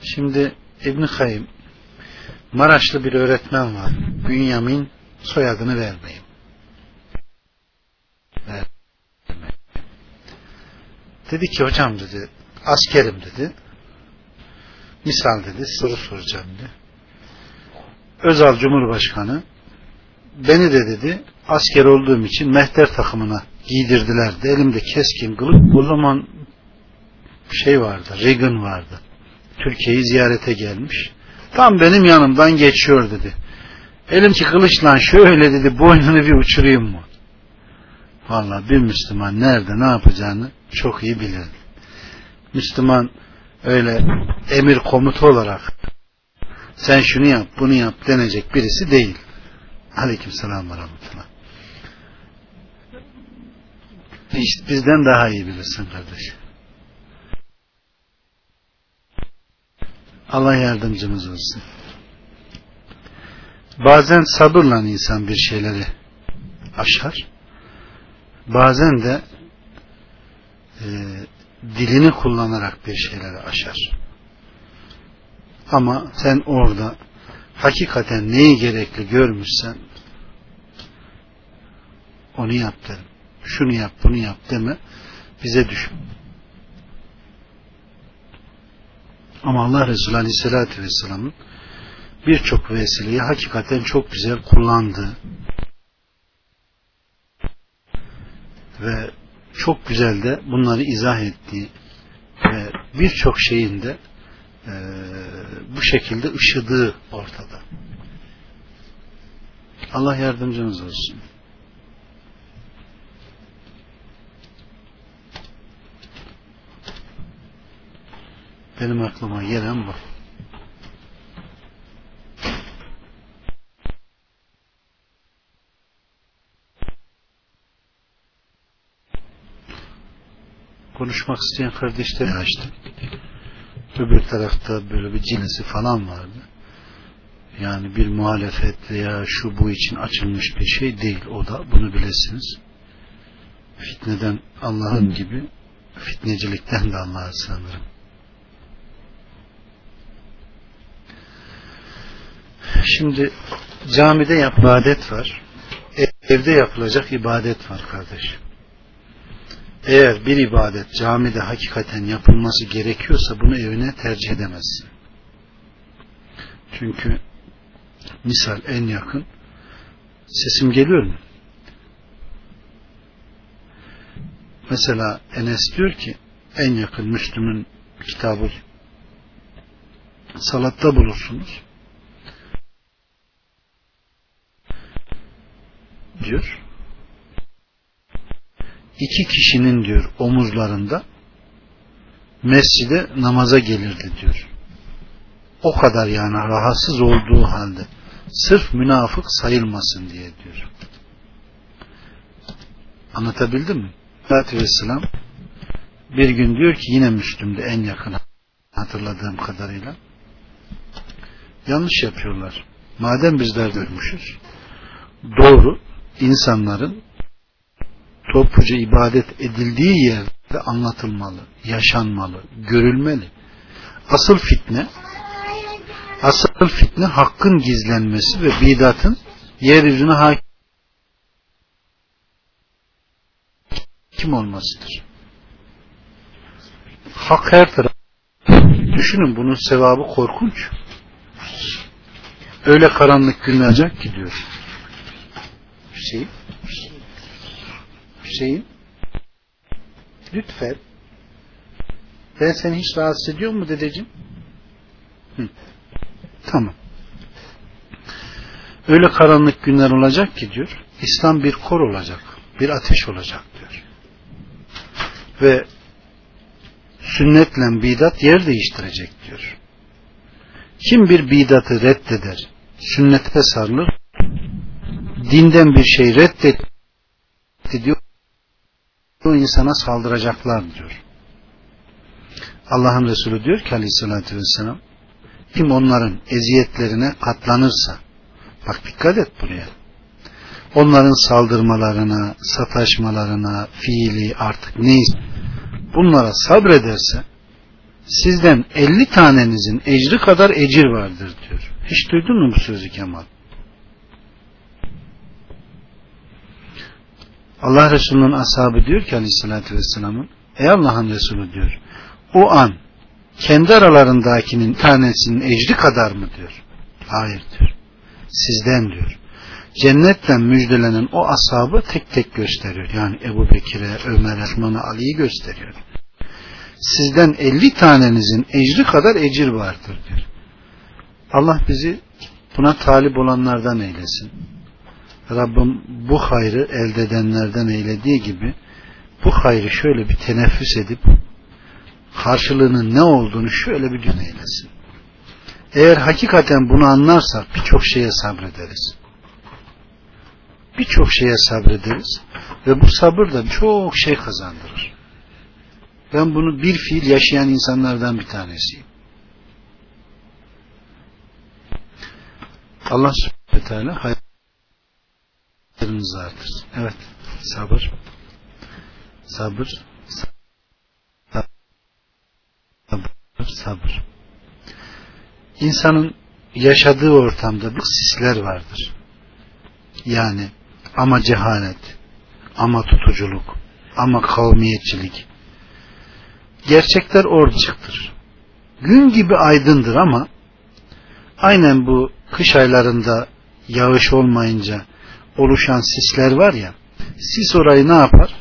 Şimdi İbn Kayyım Maraşlı bir öğretmen var. Bünyamin soyadını vermeyeyim. Dedi ki hocam dedi askerim dedi. Misal dedi soru soracağım dedi. Özal Cumhurbaşkanı beni de dedi asker olduğum için mehter takımına giydirdilerdi. Elimde keskin kılıç. O zaman şey vardı, Reagan vardı. Türkiye'yi ziyarete gelmiş. Tam benim yanımdan geçiyor dedi. Elimki kılıçla şöyle dedi boynunu bir uçurayım mı? Vallahi bir Müslüman nerede ne yapacağını çok iyi bilir. Müslüman öyle emir komutu olarak sen şunu yap bunu yap denecek birisi değil. Aleyküm selam ve rahmetullah. İşte bizden daha iyi bilirsin kardeş. Allah yardımcımız olsun. Bazen sabırla insan bir şeyleri aşar. Bazen de e, dilini kullanarak bir şeyleri aşar. Ama sen orada hakikaten neyi gerekli görmüşsen onu yap derim. Şunu yap, bunu yap deme. Bize düşün. Ama Allah Resulü Aleyhisselatü Vesselam'ın birçok vesileyi hakikaten çok güzel kullandı. Ve çok güzel de bunları izah ettiği ve birçok şeyin de e, bu şekilde ışıdığı ortada. Allah yardımcınız olsun. Benim aklıma gelen bu. Konuşmak isteyen kardeşleri açtı. Öbür tarafta böyle bir cinsi falan vardı. Yani bir muhalefet veya şu bu için açılmış bir şey değil. O da bunu bilesiniz. Fitneden Allah'ın gibi fitnecilikten de Allah'a sığınırım. Şimdi camide yap ibadet var. Evde yapılacak ibadet var kardeşim eğer bir ibadet camide hakikaten yapılması gerekiyorsa bunu evine tercih edemezsin. Çünkü misal en yakın sesim geliyor mu? Mesela Enes diyor ki en yakın Müslüm'ün kitabı salatta bulursunuz. diyor iki kişinin diyor omuzlarında mescide namaza gelirdi diyor. O kadar yani rahatsız olduğu halde sırf münafık sayılmasın diye diyor. Anlatabildim mi? Aleyhisselatü Vesselam bir gün diyor ki yine Müslüm'de en yakın hatırladığım kadarıyla yanlış yapıyorlar. Madem bizler görmüşüz doğru insanların topluca ibadet edildiği yerde anlatılmalı, yaşanmalı, görülmeli. Asıl fitne asıl fitne hakkın gizlenmesi ve bidatın yeryüzüne hakim olmasıdır. Hak her taraf. Düşünün bunun sevabı korkunç. Öyle karanlık günler ki diyor. Hüseyin lütfen ben seni hiç rahatsız ediyor mu dedeciğim? Hı. Tamam. Öyle karanlık günler olacak ki diyor. İslam bir kor olacak. Bir ateş olacak diyor. Ve sünnetle bidat yer değiştirecek diyor. Kim bir bidatı reddeder, sünnete sarılır, dinden bir şey reddetti diyor, o insana saldıracaklar diyor. Allah'ın Resulü diyor ki aleyhissalatü vesselam kim onların eziyetlerine katlanırsa bak dikkat et buraya onların saldırmalarına sataşmalarına fiili artık neyse bunlara sabrederse sizden 50 tanenizin ecri kadar ecir vardır diyor. Hiç duydun mu bu sözü Kemal? Allah Resulü'nün ashabı diyor ki aleyhissalatü vesselamın ey Allah'ın Resulü diyor o an kendi aralarındakinin tanesinin ecri kadar mı diyor. Hayır diyor. Sizden diyor. Cennetten müjdelenen o ashabı tek tek gösteriyor. Yani Ebu Bekir'e, Ömer'e, Osman'a, Ali'yi gösteriyor. Sizden 50 tanenizin ecri kadar ecir vardır diyor. Allah bizi buna talip olanlardan eylesin. Rabbim bu hayrı elde edenlerden eylediği gibi bu hayrı şöyle bir teneffüs edip karşılığının ne olduğunu şöyle bir eylesin. Eğer hakikaten bunu anlarsak birçok şeye sabrederiz. Birçok şeye sabrederiz ve bu sabır da çok şey kazandırır. Ben bunu bir fiil yaşayan insanlardan bir tanesiyim. Allah subhanahu teala hayrınızı artırsın. Evet. Sabır. Sabır. Sabır. Sabır. İnsanın yaşadığı ortamda bir sisler vardır. Yani ama cehalet, ama tutuculuk, ama kavmiyetçilik. Gerçekler orcıktır. Gün gibi aydındır ama aynen bu kış aylarında yağış olmayınca oluşan sisler var ya sis orayı ne yapar?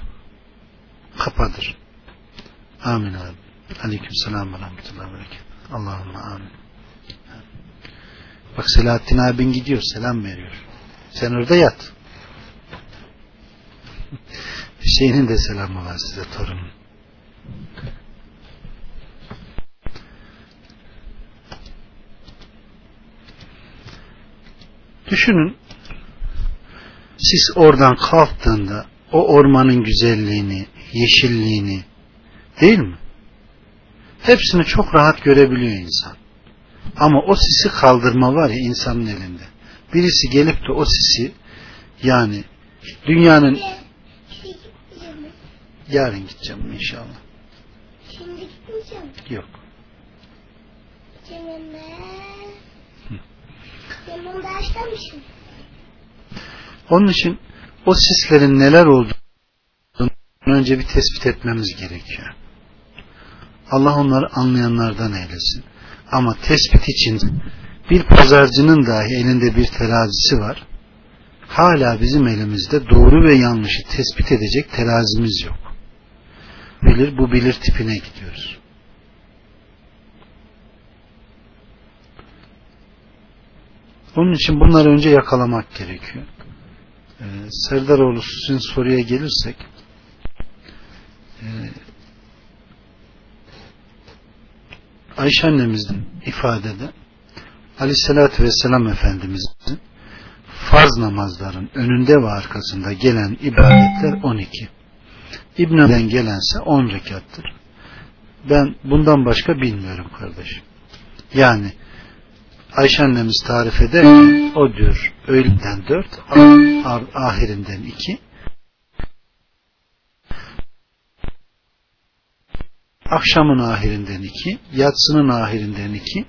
Kapatır. Amin abi. Aleyküm selam ve rahmetullahi ve Allahümme amin. Bak Selahattin abin gidiyor selam veriyor. Sen orada yat. [LAUGHS] Hüseyin'in de selamı var size torunun. Düşünün siz oradan kalktığında o ormanın güzelliğini, yeşilliğini değil mi? Hepsini çok rahat görebiliyor insan. Ama o sisi kaldırma var ya insanın elinde. Birisi gelip de o sisi yani dünyanın yarın gideceğim inşallah. Şimdi gitmeyeceğim. Yok. Cemile. Yanımda açlamışım. Onun için o sislerin neler olduğunu önce bir tespit etmemiz gerekiyor. Allah onları anlayanlardan eylesin. Ama tespit için bir pazarcının dahi elinde bir terazisi var. Hala bizim elimizde doğru ve yanlışı tespit edecek terazimiz yok. Bilir bu bilir tipine gidiyoruz. Onun için bunları önce yakalamak gerekiyor. Ee, Serdaroğlu sizin soruya gelirsek e, Ayşe annemizin ifadede Aleyhisselatü Vesselam Efendimizin farz namazların önünde ve arkasında gelen ibadetler 12. İbn'den gelense 10 rekattır. Ben bundan başka bilmiyorum kardeşim. Yani Ayşe annemiz tarif eder o diyor öğleden 4 ahirinden 2 akşamın ahirinden 2 yatsının ahirinden 2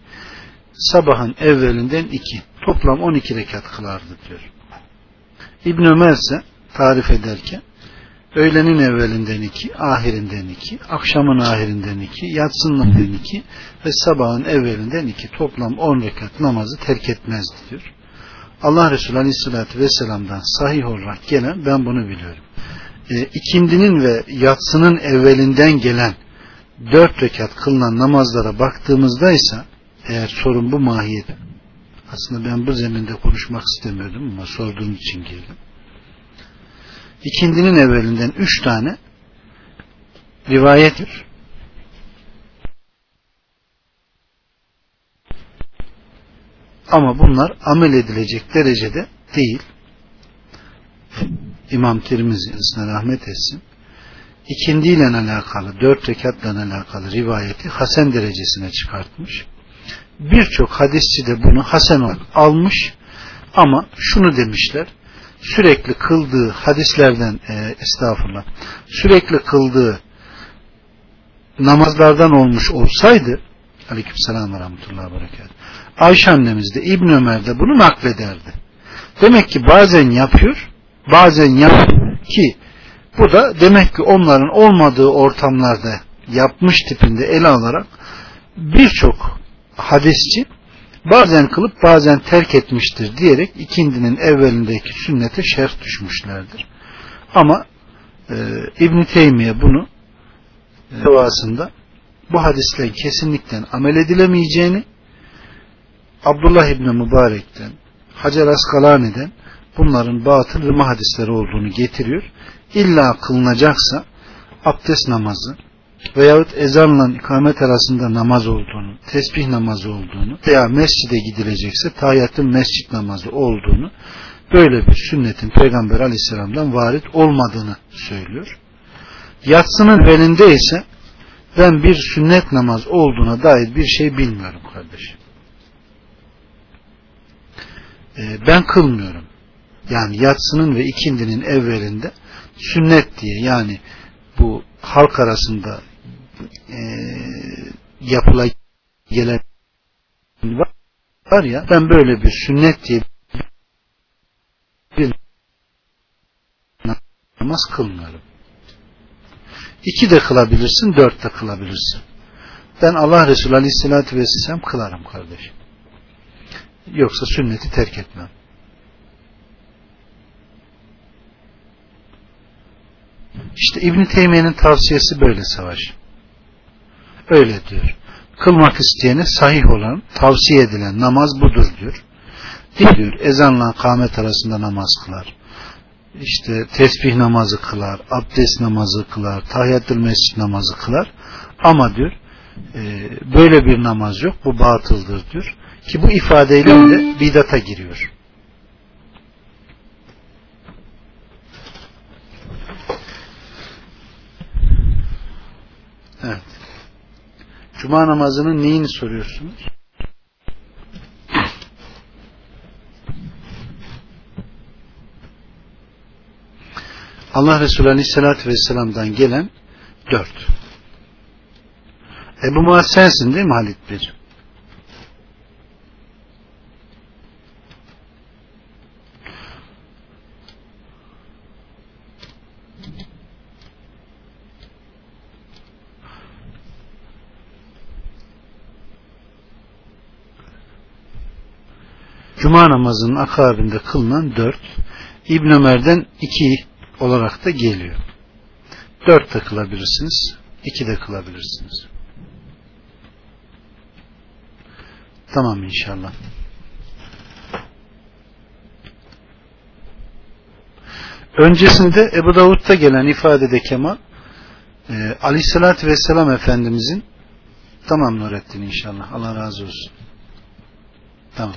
sabahın evvelinden 2 toplam 12 rekat kılardı diyor. İbn Ömer ise tarif ederken öğlenin evvelinden iki, ahirinden iki, akşamın ahirinden iki, yatsının iki ve sabahın evvelinden iki toplam on rekat namazı terk etmezdi diyor. Allah Resulü Aleyhisselatü Vesselam'dan sahih olarak gelen ben bunu biliyorum. E, ikindinin ve yatsının evvelinden gelen dört rekat kılınan namazlara baktığımızda ise eğer sorun bu mahiyet aslında ben bu zeminde konuşmak istemiyordum ama sorduğum için girdim ikindinin evvelinden üç tane rivayettir. Ama bunlar amel edilecek derecede değil. İmam Tirmizi rahmet etsin. ikindiyle alakalı, dört rekatla alakalı rivayeti Hasan derecesine çıkartmış. Birçok hadisçi de bunu Hasan olarak almış ama şunu demişler, sürekli kıldığı hadislerden e, estağfurullah, sürekli kıldığı namazlardan olmuş olsaydı aleykümselam ve rahmetullahi ve Ayşe annemiz de İbn Ömer de bunu naklederdi. Demek ki bazen yapıyor, bazen yap ki bu da demek ki onların olmadığı ortamlarda yapmış tipinde ele alarak birçok hadisçi bazen kılıp bazen terk etmiştir diyerek ikindinin evvelindeki sünnete şerh düşmüşlerdir. Ama e, İbn Teymiye bunu devasında bu hadisle kesinlikle amel edilemeyeceğini Abdullah İbni Mübarek'ten Hacer Askalani'den bunların batıl ve hadisleri olduğunu getiriyor. İlla kılınacaksa abdest namazı veyahut ezanla ikamet arasında namaz olduğunu, tesbih namazı olduğunu veya mescide gidilecekse tahiyyatın mescit namazı olduğunu böyle bir sünnetin Peygamber aleyhisselamdan varit olmadığını söylüyor. Yatsının velinde ise ben bir sünnet namaz olduğuna dair bir şey bilmiyorum kardeşim. Ee, ben kılmıyorum. Yani yatsının ve ikindinin evvelinde sünnet diye yani bu halk arasında e, yapıla gelen var ya ben böyle bir sünnet diye bir namaz kılmıyorum. İki de kılabilirsin, dört de kılabilirsin. Ben Allah Resulü Aleyhisselatü Vesselam kılarım kardeşim. Yoksa sünneti terk etmem. İşte İbn Teymiye'nin tavsiyesi böyle savaş. Öyle diyor. Kılmak isteyene sahih olan, tavsiye edilen namaz budur diyor. Diyor, ezanla kâmet arasında namaz kılar. İşte tesbih namazı kılar, abdest namazı kılar, tahiyyatül mescid namazı kılar. Ama diyor, e, böyle bir namaz yok, bu batıldır diyor. Ki bu ifadeyle de bidata giriyor. Evet. Cuma namazının neyini soruyorsunuz? Allah Resulü Aleyhisselatü Vesselam'dan gelen dört. Ebu Muaz sensin değil mi Halit bir? Cuma namazının akabinde kılınan dört, İbn Ömer'den iki olarak da geliyor. Dört de kılabilirsiniz, iki de kılabilirsiniz. Tamam inşallah. Öncesinde Ebu Davud'da gelen ifadede Kemal e, Aleyhisselatü Vesselam Efendimizin tamam Nurettin inşallah. Allah razı olsun. Tamam.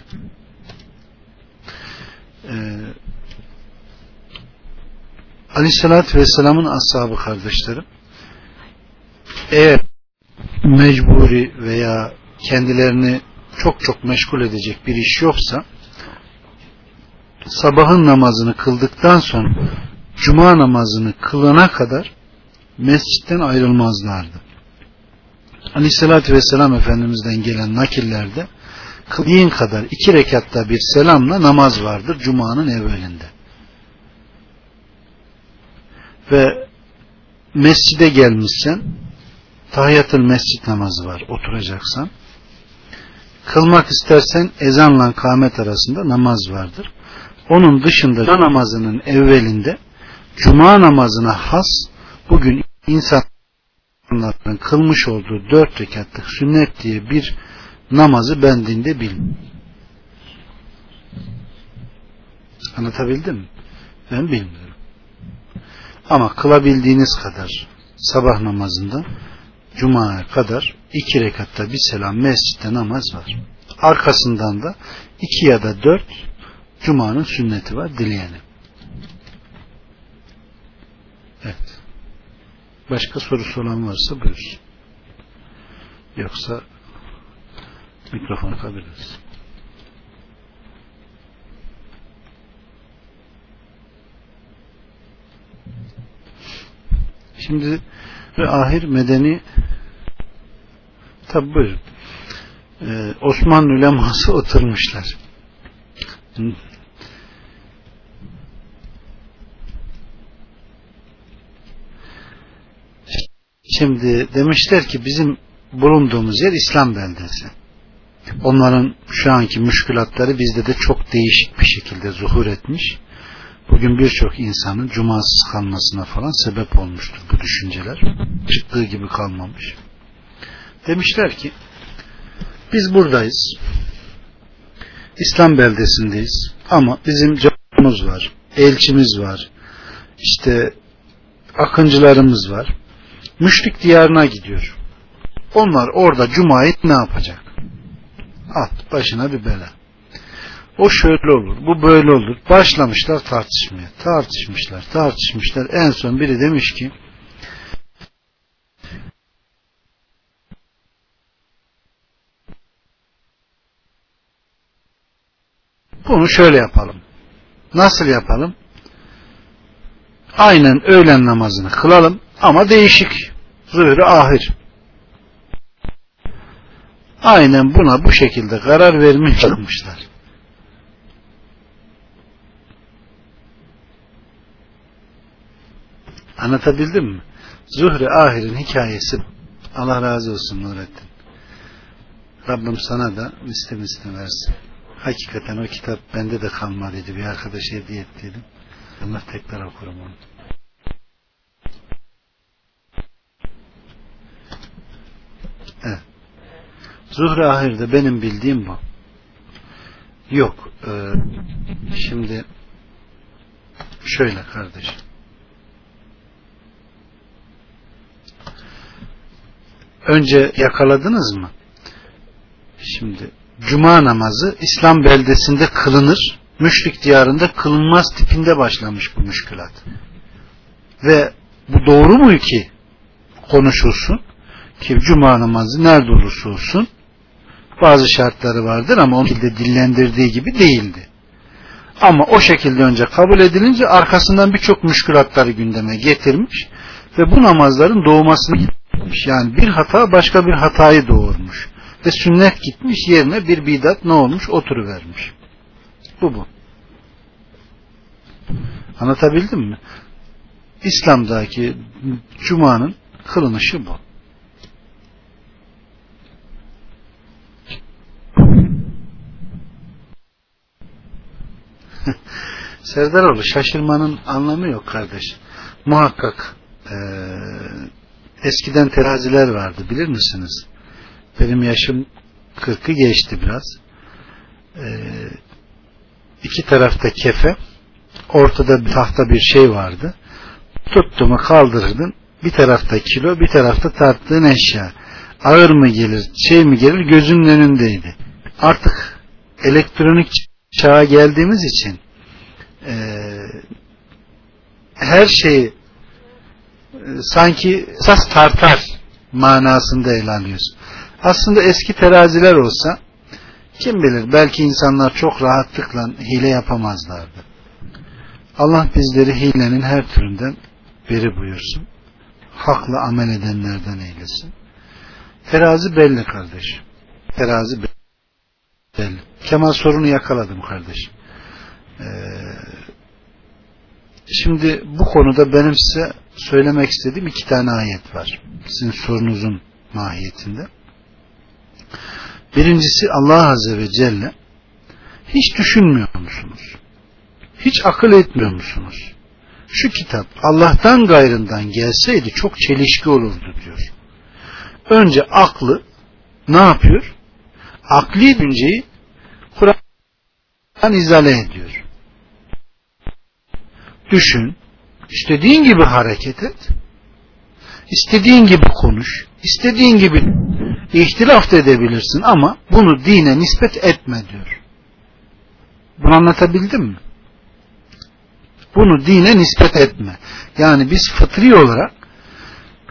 Ee, Aleyhissalatü Vesselam'ın ashabı kardeşlerim eğer mecburi veya kendilerini çok çok meşgul edecek bir iş yoksa sabahın namazını kıldıktan sonra cuma namazını kılana kadar mescitten ayrılmazlardı. Aleyhissalatü Vesselam Efendimiz'den gelen nakillerde kıldığın kadar iki rekatta bir selamla namaz vardır Cuma'nın evvelinde. Ve mescide gelmişsen tahiyyatül mescit namazı var oturacaksan. Kılmak istersen ezanla kâmet arasında namaz vardır. Onun dışında namazının evvelinde cuma namazına has bugün insanların kılmış olduğu dört rekatlık sünnet diye bir namazı bendinde bil. Anlatabildim mi? Ben bilmiyorum. Ama kılabildiğiniz kadar sabah namazında Cuma'ya kadar iki rekatta bir selam mescitte namaz var. Arkasından da iki ya da dört Cuma'nın sünneti var dileyene. Evet. Başka sorusu olan varsa buyursun. Yoksa mikrofonu kapatırız. Şimdi ve ahir medeni tabi buyurun. Ee, Osmanlı uleması oturmuşlar. Şimdi demişler ki bizim bulunduğumuz yer İslam beldesi. Onların şu anki müşkülatları bizde de çok değişik bir şekilde zuhur etmiş. Bugün birçok insanın cumasız kalmasına falan sebep olmuştur bu düşünceler. Çıktığı gibi kalmamış. Demişler ki biz buradayız. İslam beldesindeyiz. Ama bizim camımız var. Elçimiz var. İşte akıncılarımız var. Müşrik diyarına gidiyor. Onlar orada cumayı ne yapacak? At başına bir bela. O şöyle olur, bu böyle olur. Başlamışlar tartışmaya. Tartışmışlar, tartışmışlar. En son biri demiş ki bunu şöyle yapalım. Nasıl yapalım? Aynen öğlen namazını kılalım ama değişik. Zührü ahir. Aynen buna bu şekilde karar vermiş çıkmışlar. Anlatabildim mi? Zuhre ahirin hikayesi Allah razı olsun Nurettin. Rabbim sana da misli misli versin. Hakikaten o kitap bende de kalmalıydı. Bir arkadaşa hediye ettiydim. Allah tekrar okurum onu. Evet. Zuhre ahirde benim bildiğim bu. Yok. E, şimdi şöyle kardeşim. Önce yakaladınız mı? Şimdi cuma namazı İslam beldesinde kılınır. Müşrik diyarında kılınmaz tipinde başlamış bu müşkülat. Ve bu doğru mu ki konuşulsun? Ki cuma namazı nerede olursa olsun bazı şartları vardır ama onun de dillendirdiği gibi değildi. Ama o şekilde önce kabul edilince arkasından birçok müşkülatları gündeme getirmiş ve bu namazların doğmasını gitmiş. Yani bir hata başka bir hatayı doğurmuş. Ve sünnet gitmiş yerine bir bidat ne olmuş? Oturuvermiş. Bu bu. Anlatabildim mi? İslam'daki Cuma'nın kılınışı bu. [LAUGHS] Serdaroğlu şaşırmanın anlamı yok kardeş. Muhakkak e, eskiden teraziler vardı bilir misiniz? Benim yaşım 40'ı geçti biraz. E, iki tarafta kefe ortada bir tahta bir şey vardı. Tuttuğumu kaldırırdın. Bir tarafta kilo bir tarafta tarttığın eşya. Ağır mı gelir şey mi gelir gözünün önündeydi. Artık elektronik çağa geldiğimiz için e, her şeyi e, sanki esas tartar manasında ele. Aslında eski teraziler olsa kim bilir belki insanlar çok rahatlıkla hile yapamazlardı. Allah bizleri hilenin her türünden beri buyursun. Haklı amel edenlerden eylesin. Terazi belli kardeş. Terazi belli. Kemal sorunu yakaladım kardeş. Ee, şimdi bu konuda benim size söylemek istediğim iki tane ayet var. Sizin sorunuzun mahiyetinde. Birincisi Allah Azze ve Celle hiç düşünmüyor musunuz? Hiç akıl etmiyor musunuz? Şu kitap Allah'tan gayrından gelseydi çok çelişki olurdu diyor. Önce aklı ne yapıyor? Akli dünceyi izale ediyor. Düşün, istediğin gibi hareket et, istediğin gibi konuş, istediğin gibi ihtilaf da edebilirsin ama bunu dine nispet etme diyor. Bunu anlatabildim mi? Bunu dine nispet etme. Yani biz fıtri olarak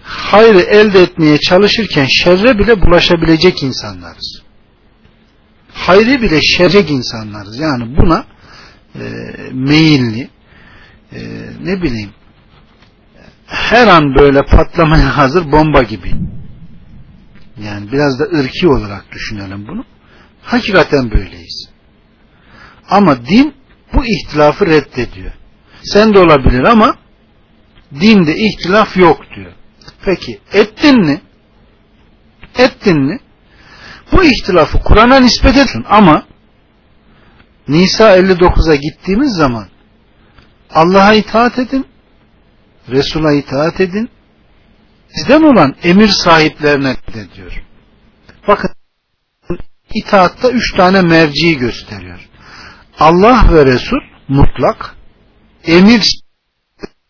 hayrı elde etmeye çalışırken şerre bile bulaşabilecek insanlarız. Hayrı bile şerrecek insanlarız. Yani buna e, meyilli e, ne bileyim her an böyle patlamaya hazır bomba gibi. Yani biraz da ırki olarak düşünelim bunu. Hakikaten böyleyiz. Ama din bu ihtilafı reddediyor. Sen de olabilir ama dinde ihtilaf yok diyor. Peki ettin mi? Ettin mi? Bu ihtilafı Kur'an'a nispet etsin ama Nisa 59'a gittiğimiz zaman Allah'a itaat edin, Resul'a itaat edin, sizden olan emir sahiplerine de diyor. Bakın itaatta üç tane merciyi gösteriyor. Allah ve Resul mutlak, emir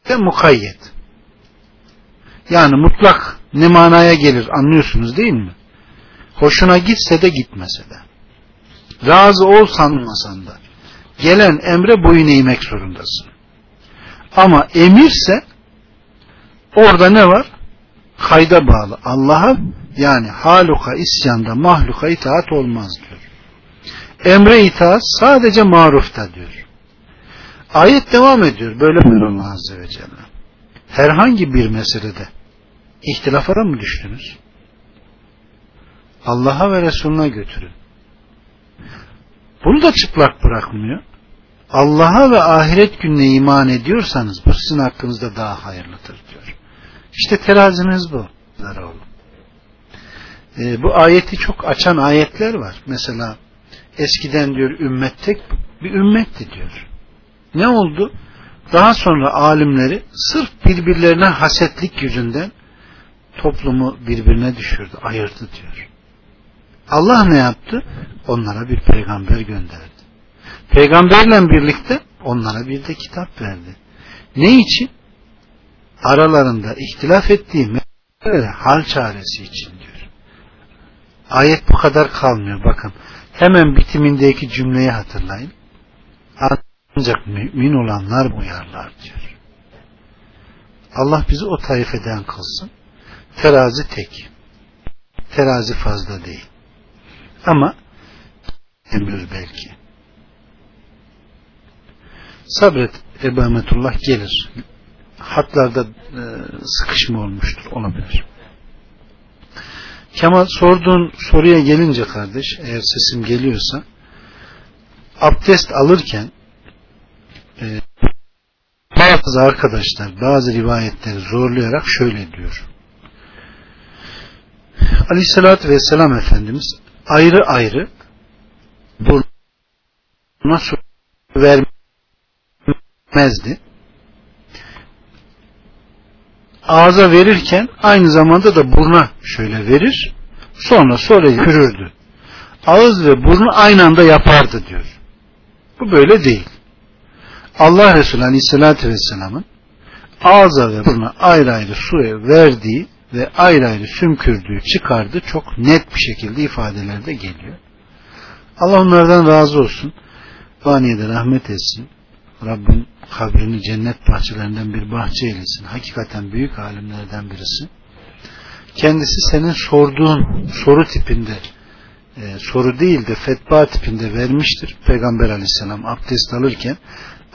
de mukayyet. Yani mutlak ne manaya gelir anlıyorsunuz değil mi? Hoşuna gitse de gitmese de. Razı olsan olmasan da. Gelen emre boyun eğmek zorundasın. Ama emirse orada ne var? Kayda bağlı. Allah'a yani haluka isyanda mahluka itaat olmaz diyor. Emre itaat sadece marufta diyor. Ayet devam ediyor. Böyle mi Allah Azze ve Celle? Herhangi bir meselede ihtilafa mı düştünüz? Allah'a ve Resulüne götürün. Bunu da çıplak bırakmıyor. Allah'a ve ahiret gününe iman ediyorsanız bu sizin hakkınızda daha hayırlıdır diyor. İşte teraziniz bu. Ee, bu ayeti çok açan ayetler var. Mesela eskiden diyor ümmet tek bir ümmetti diyor. Ne oldu? Daha sonra alimleri sırf birbirlerine hasetlik yüzünden toplumu birbirine düşürdü, ayırdı diyor. Allah ne yaptı? Onlara bir peygamber gönderdi. Peygamberle birlikte onlara bir de kitap verdi. Ne için? Aralarında ihtilaf ettiği meselelere hal çaresi için diyor. Ayet bu kadar kalmıyor. Bakın hemen bitimindeki cümleyi hatırlayın. Ancak mümin olanlar uyarlar diyor. Allah bizi o taifeden kılsın. Terazi tek. Terazi fazla değil. Ama emir belki. Sabret Ebu Ahmetullah gelir. Hatlarda e, sıkışma olmuştur. Olabilir. Kemal sorduğun soruya gelince kardeş eğer sesim geliyorsa abdest alırken e, bazı arkadaşlar bazı rivayetleri zorlayarak şöyle diyor. Aleyhissalatü Vesselam Efendimiz ayrı ayrı buna su vermezdi. Ağza verirken aynı zamanda da burna şöyle verir. Sonra sonra yürürdü. Ağız ve burnu aynı anda yapardı diyor. Bu böyle değil. Allah Resulü Aleyhisselatü Vesselam'ın ağza ve buruna ayrı ayrı suya verdiği ve ayrı ayrı sümkürdüğü çıkardı çok net bir şekilde ifadelerde geliyor. Allah onlardan razı olsun. Vaniyede rahmet etsin. Rabbim kabrini cennet bahçelerinden bir bahçe eylesin. Hakikaten büyük alimlerden birisi. Kendisi senin sorduğun soru tipinde e, soru değil de fetva tipinde vermiştir. Peygamber aleyhisselam abdest alırken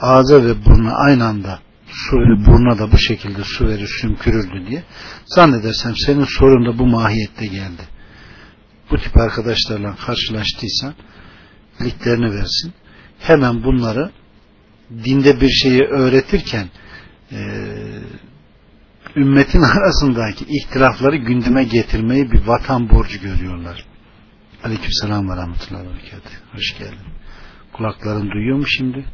ağza ve burnu aynı anda su buruna da bu şekilde su verir sümkürürdü diye zannedersem senin sorun da bu mahiyette geldi. Bu tip arkadaşlarla karşılaştıysan liklerini versin. Hemen bunları dinde bir şeyi öğretirken e, ümmetin [LAUGHS] arasındaki ihtilafları gündeme getirmeyi bir vatan borcu görüyorlar. Aleykümselam ve rahmetullahi ve Hoş geldin. Kulakların duyuyor mu şimdi?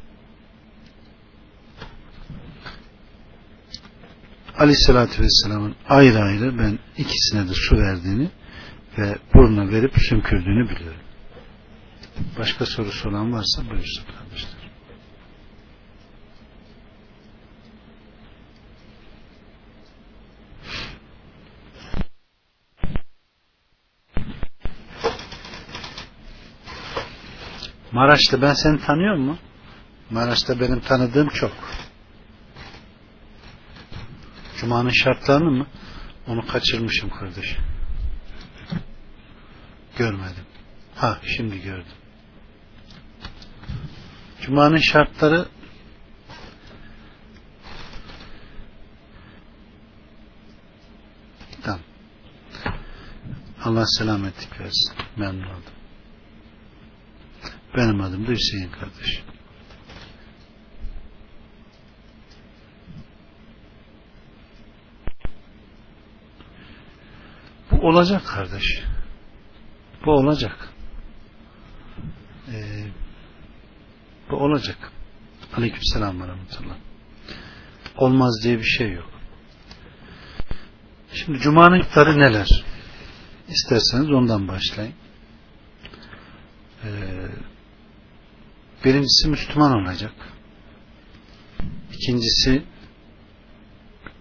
Aleyhissalatü Vesselam'ın ayrı ayrı ben ikisine de su verdiğini ve burnuna verip sümkürdüğünü biliyorum. Başka sorusu olan varsa buyursun kardeşler. Maraş'ta ben seni tanıyor mu? Maraş'ta benim tanıdığım çok. Cuma'nın şartlarını mı? Onu kaçırmışım kardeş. Görmedim. Ha şimdi gördüm. Cuma'nın şartları tamam. Allah selametlik versin. Memnun oldum. Benim adım da Hüseyin kardeş. Bu olacak kardeş. Bu olacak. Ee, bu olacak. Aleykümselam ve rahmetullah. Olmaz diye bir şey yok. Şimdi Cuma'nın iftarı neler? İsterseniz ondan başlayın. Ee, birincisi Müslüman olacak. İkincisi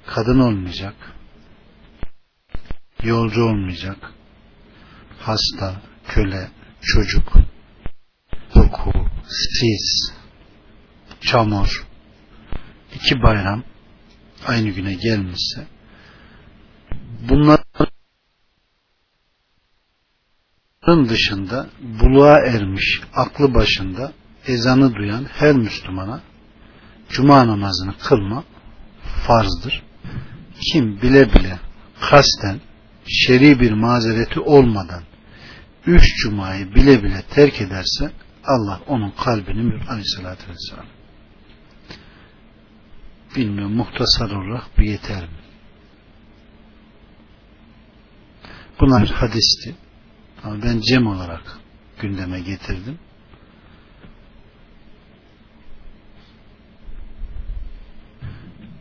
kadın olmayacak. Yolcu olmayacak. Hasta, köle, çocuk, koku, sis, çamur, iki bayram aynı güne gelmişse bunların dışında buluğa ermiş, aklı başında ezanı duyan her Müslümana cuma namazını kılma farzdır. Kim bile bile kasten şer'i bir mazereti olmadan üç cumayı bile bile terk ederse Allah onun kalbini mür aleyhissalatü vesselam. Bilmiyorum muhtasar olarak bu yeter mi? Bunlar hadisti. Ama ben cem olarak gündeme getirdim.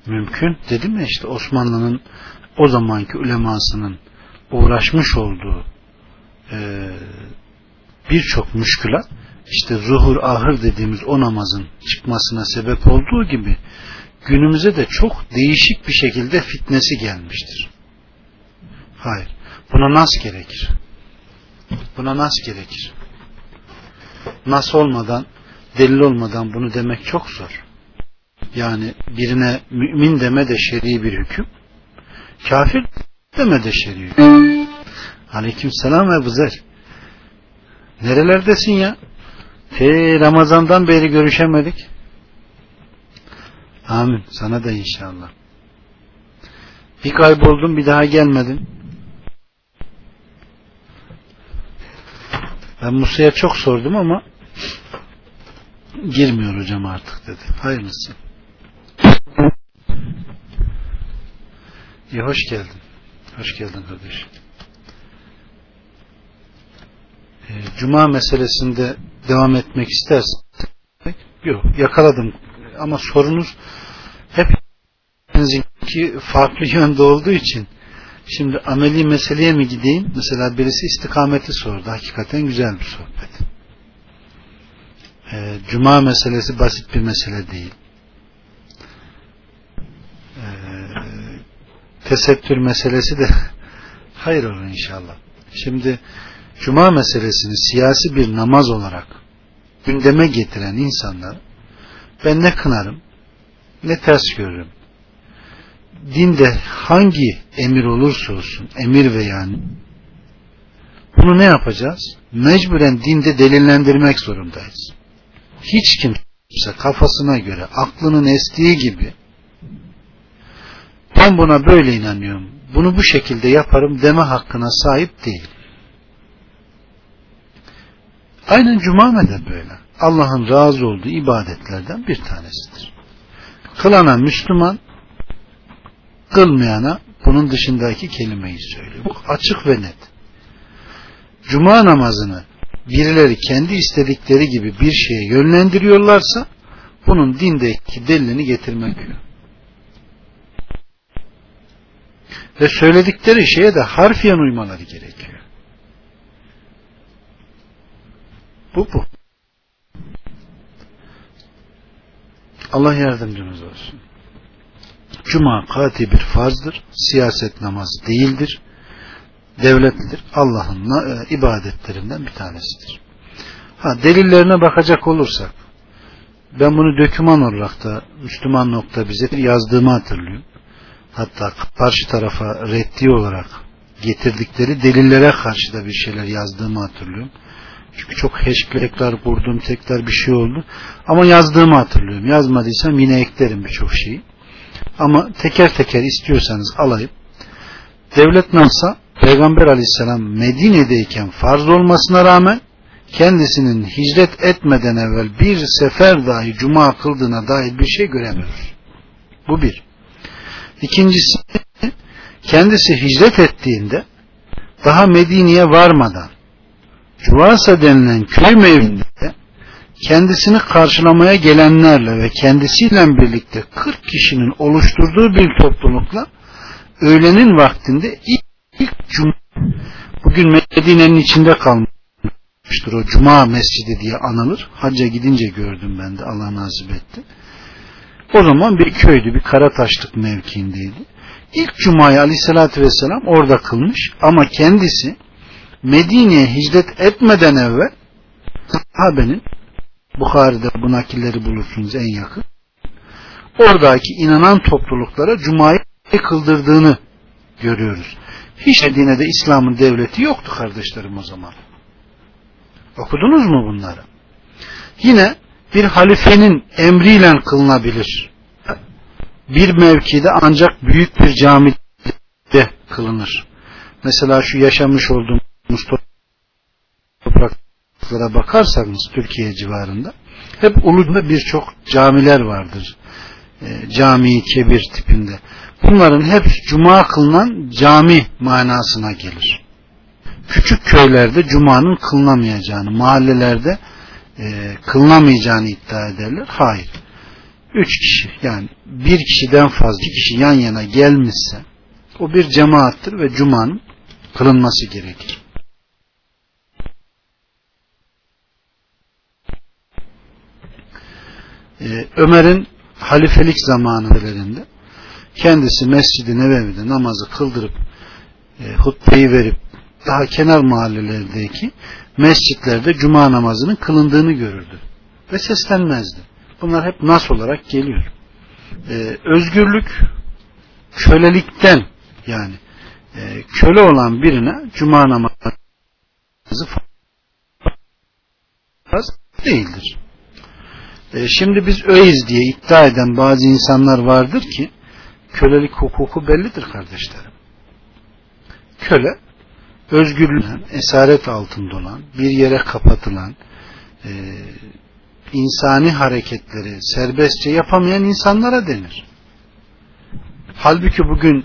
Mümkün. Dedim ya işte Osmanlı'nın o zamanki ulemasının uğraşmış olduğu e, birçok müşkülat işte zuhur ahır dediğimiz o namazın çıkmasına sebep olduğu gibi günümüze de çok değişik bir şekilde fitnesi gelmiştir. Hayır. Buna nas gerekir. Buna nas gerekir. Nas olmadan, delil olmadan bunu demek çok zor. Yani birine mümin deme de şer'i bir hüküm, kafir deme de şer'i hüküm. Aleyküm selam ve Zer. Nerelerdesin ya? Te Ramazan'dan beri görüşemedik. Amin. Sana da inşallah. Bir kayboldun bir daha gelmedin. Ben Musa'ya çok sordum ama girmiyor hocam artık dedi. Hayırlısı. İyi hoş geldin. Hoş geldin kardeşim. Ee, Cuma meselesinde devam etmek istersen yok yakaladım. Ama sorunuz hepinizinki farklı [LAUGHS] yönde olduğu için. Şimdi ameli meseleye mi gideyim? Mesela birisi istikameti sordu. Hakikaten güzel bir sohbet. Ee, Cuma meselesi basit bir mesele değil ee, tesettür meselesi de [LAUGHS] hayır olur inşallah şimdi Cuma meselesini siyasi bir namaz olarak gündeme getiren insanlar ben ne kınarım ne ters görürüm. Dinde hangi emir olursa olsun emir veya bunu ne yapacağız? Mecburen dinde delillendirmek zorundayız. Hiç kimse kafasına göre aklının estiği gibi ben buna böyle inanıyorum bunu bu şekilde yaparım deme hakkına sahip değil. Aynen Cuma de böyle. Allah'ın razı olduğu ibadetlerden bir tanesidir. Kılana Müslüman, kılmayana bunun dışındaki kelimeyi söylüyor. Bu açık ve net. Cuma namazını birileri kendi istedikleri gibi bir şeye yönlendiriyorlarsa bunun dindeki delilini getirmek yok. Ve söyledikleri şeye de harfiyen uymaları gerekiyor. Bu bu. Allah yardımcımız olsun. Cuma kati bir farzdır. Siyaset namazı değildir. Devletlidir. Allah'ın e, ibadetlerinden bir tanesidir. Ha, delillerine bakacak olursak ben bunu döküman olarak da Müslüman nokta bize yazdığımı hatırlıyorum. Hatta karşı tarafa reddi olarak getirdikleri delillere karşı da bir şeyler yazdığımı hatırlıyorum. Çünkü çok heşkler kurdum tekrar bir şey oldu. Ama yazdığımı hatırlıyorum. Yazmadıysam yine eklerim birçok şeyi. Ama teker teker istiyorsanız alayım. Devlet nasılsa Peygamber aleyhisselam Medine'deyken farz olmasına rağmen kendisinin hicret etmeden evvel bir sefer dahi cuma kıldığına dair bir şey göremiyoruz. Bu bir. İkincisi kendisi hicret ettiğinde daha Medine'ye varmadan Cuvasa denilen köy mevzinde kendisini karşılamaya gelenlerle ve kendisiyle birlikte 40 kişinin oluşturduğu bir toplulukla öğlenin vaktinde ilk, ilk cuma bugün Medine'nin içinde kalmıştır o cuma mescidi diye anılır. Hacca gidince gördüm ben de Allah nasip etti. O zaman bir köydü bir karataşlık mevkiindeydi. İlk cumayı aleyhissalatü vesselam orada kılmış ama kendisi Medine'ye hicret etmeden evvel sahabenin Bukhari'de bu nakilleri bulursunuz en yakın. Oradaki inanan topluluklara Cuma'yı kıldırdığını görüyoruz. Hiç Medine'de İslam'ın devleti yoktu kardeşlerim o zaman. Okudunuz mu bunları? Yine bir halifenin emriyle kılınabilir. Bir mevkide ancak büyük bir camide kılınır. Mesela şu yaşamış olduğum topraklara bakarsanız Türkiye civarında hep Uludağ'da birçok camiler vardır. E, cami kebir tipinde. Bunların hepsi cuma kılınan cami manasına gelir. Küçük köylerde cumanın kılınamayacağını, mahallelerde e, kılınamayacağını iddia ederler. Hayır. Üç kişi yani bir kişiden fazla kişi yan yana gelmişse o bir cemaattır ve cumanın kılınması gerekir. Ee, Ömer'in halifelik zamanlarında kendisi Mescid-i namazı kıldırıp e, hutbeyi verip daha kenar mahallelerdeki mescitlerde cuma namazının kılındığını görürdü. Ve seslenmezdi. Bunlar hep nas olarak geliyor. Ee, özgürlük kölelikten yani e, köle olan birine cuma namazı farz değildir. E, şimdi biz öyiz diye iddia eden bazı insanlar vardır ki kölelik hukuku bellidir kardeşlerim. Köle özgürlüğün esaret altında olan, bir yere kapatılan, e, insani hareketleri serbestçe yapamayan insanlara denir. Halbuki bugün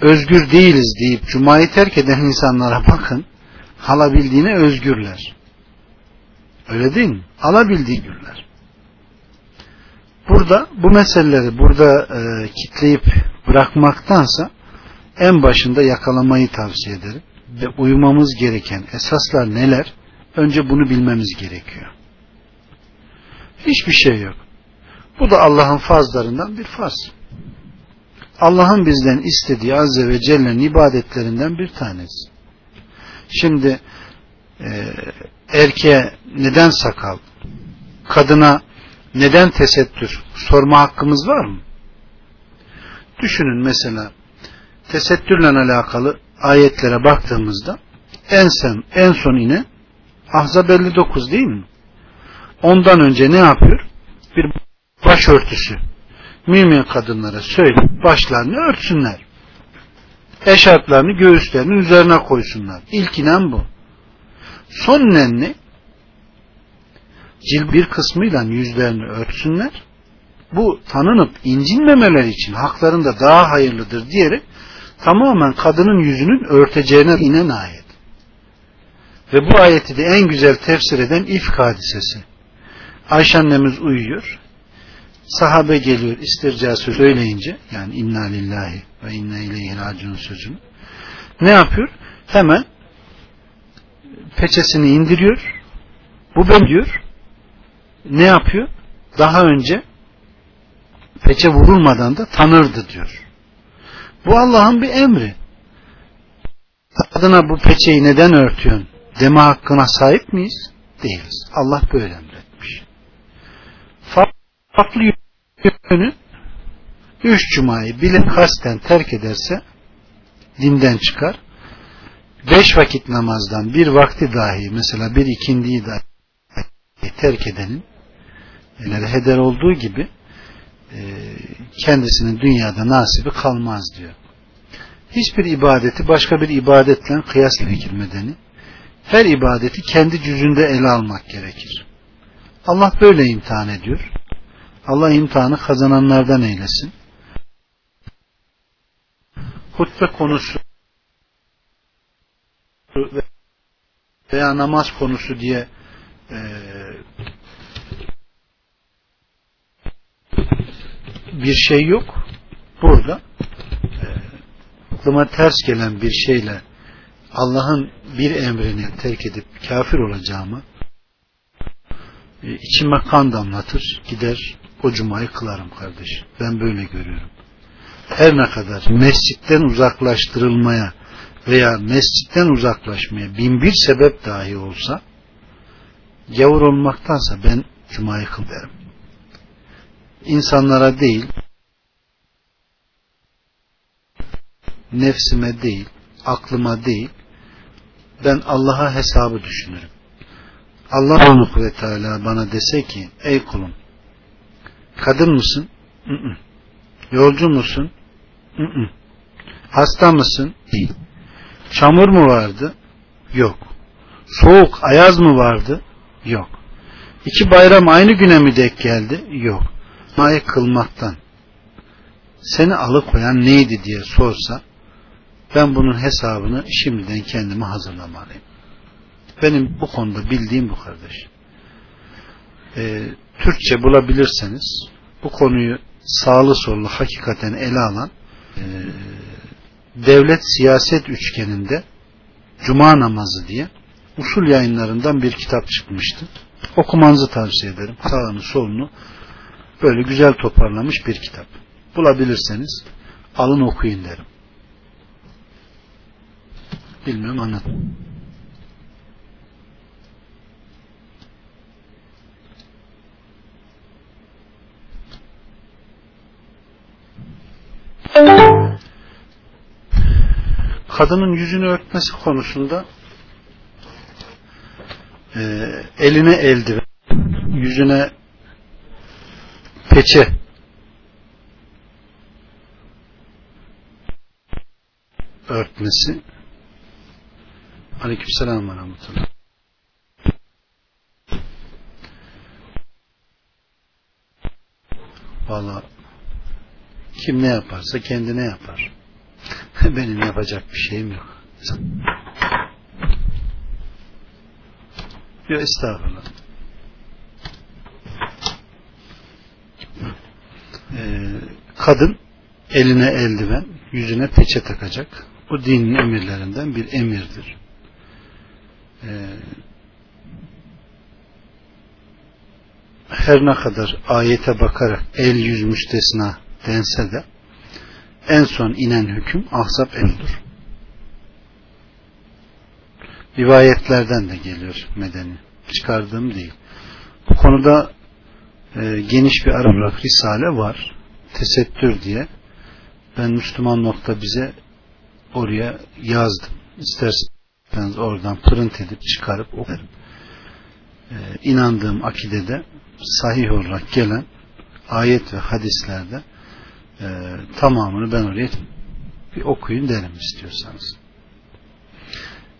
özgür değiliz deyip cumayı terk eden insanlara bakın, alabildiğine özgürler. Öyle değil mi? Alabildiği gürler. Burada bu meseleleri burada e, kitleyip bırakmaktansa en başında yakalamayı tavsiye ederim. Ve uymamız gereken esaslar neler? Önce bunu bilmemiz gerekiyor. Hiçbir şey yok. Bu da Allah'ın fazlarından bir farz. Allah'ın bizden istediği Azze ve Celle'nin ibadetlerinden bir tanesi. Şimdi e, erkeğe neden sakal, kadına neden tesettür sorma hakkımız var mı? Düşünün mesela tesettürle alakalı ayetlere baktığımızda en son, en son inen Ahzab 59 değil mi? Ondan önce ne yapıyor? Bir başörtüsü. Mümin kadınlara söyle başlarını örtsünler. Eşarplarını göğüslerinin üzerine koysunlar. İlk inen bu. Son inen ne? Cil bir kısmıyla yüzlerini örtsünler. Bu tanınıp incinmemeler için haklarında daha hayırlıdır diyerek tamamen kadının yüzünün örteceğine inen ayet. Ve bu ayeti de en güzel tefsir eden ifk hadisesi. Ayşe annemiz uyuyor. Sahabe geliyor istirca söyleyince yani inna lillahi ve inna ileyhi raciun sözünü ne yapıyor? Hemen peçesini indiriyor. Bu ben diyor. Ne yapıyor? Daha önce peçe vurulmadan da tanırdı diyor. Bu Allah'ın bir emri. Adına bu peçeyi neden örtüyorsun deme hakkına sahip miyiz? Değiliz. Allah böyle emretmiş. Farklı yönü üç cumayı bilip kasten terk ederse dinden çıkar. Beş vakit namazdan bir vakti dahi mesela bir ikindiyi dahi terk edenin yani heder olduğu gibi kendisinin dünyada nasibi kalmaz diyor. Hiçbir ibadeti başka bir ibadetle kıyas gerekir medeni. Her ibadeti kendi cüzünde ele almak gerekir. Allah böyle imtihan ediyor. Allah imtihanı kazananlardan eylesin. Hutbe konusu veya namaz konusu diye e, bir şey yok. Burada e, aklıma ters gelen bir şeyle Allah'ın bir emrini terk edip kafir olacağımı e, içime kan damlatır gider o cumayı kılarım kardeş. Ben böyle görüyorum. Her ne kadar mescitten uzaklaştırılmaya veya mescitten uzaklaşmaya bin bir sebep dahi olsa gavur olmaktansa ben cumayı kıl. İnsanlara değil nefsime değil aklıma değil ben Allah'a hesabı düşünürüm. Allah ve Teala bana dese ki ey kulum kadın mısın? Hı -hı. Yolcu musun? Hı -hı. Hasta mısın? Değil. Çamur mu vardı? Yok. Soğuk, ayaz mı vardı? Yok. İki bayram aynı güne mi denk geldi? Yok. Mayı kılmaktan seni alıkoyan neydi diye sorsa ben bunun hesabını şimdiden kendime hazırlamalıyım. Benim bu konuda bildiğim bu kardeş. Ee, Türkçe bulabilirseniz bu konuyu sağlı sollu hakikaten ele alan e, devlet siyaset üçgeninde Cuma namazı diye usul yayınlarından bir kitap çıkmıştı. Okumanızı tavsiye ederim. Sağını solunu böyle güzel toparlamış bir kitap. Bulabilirseniz alın okuyun derim. Bilmiyorum anladım. kadının yüzünü örtmesi konusunda e, eline eldiven, yüzüne peçe örtmesi Aleykümselam ve Rahmetullah. Valla kim ne yaparsa kendine yapar. [LAUGHS] Benim yapacak bir şeyim yok. Yok estağfurullah. Ee, kadın eline eldiven, yüzüne peçe takacak. Bu dinin emirlerinden bir emirdir. Ee, her ne kadar ayete bakarak el yüz müstesna dense de en son inen hüküm ahzap emridir. Rivayetlerden de geliyor medeni. Çıkardığım değil. Bu konuda e, geniş bir Arap risale var. Tesettür diye. Ben Müslüman nokta bize oraya yazdım. İsterseniz oradan print edip çıkarıp okurum. E, inandığım akidede sahih olarak gelen ayet ve hadislerde e, tamamını ben oraya bir okuyun derim istiyorsanız.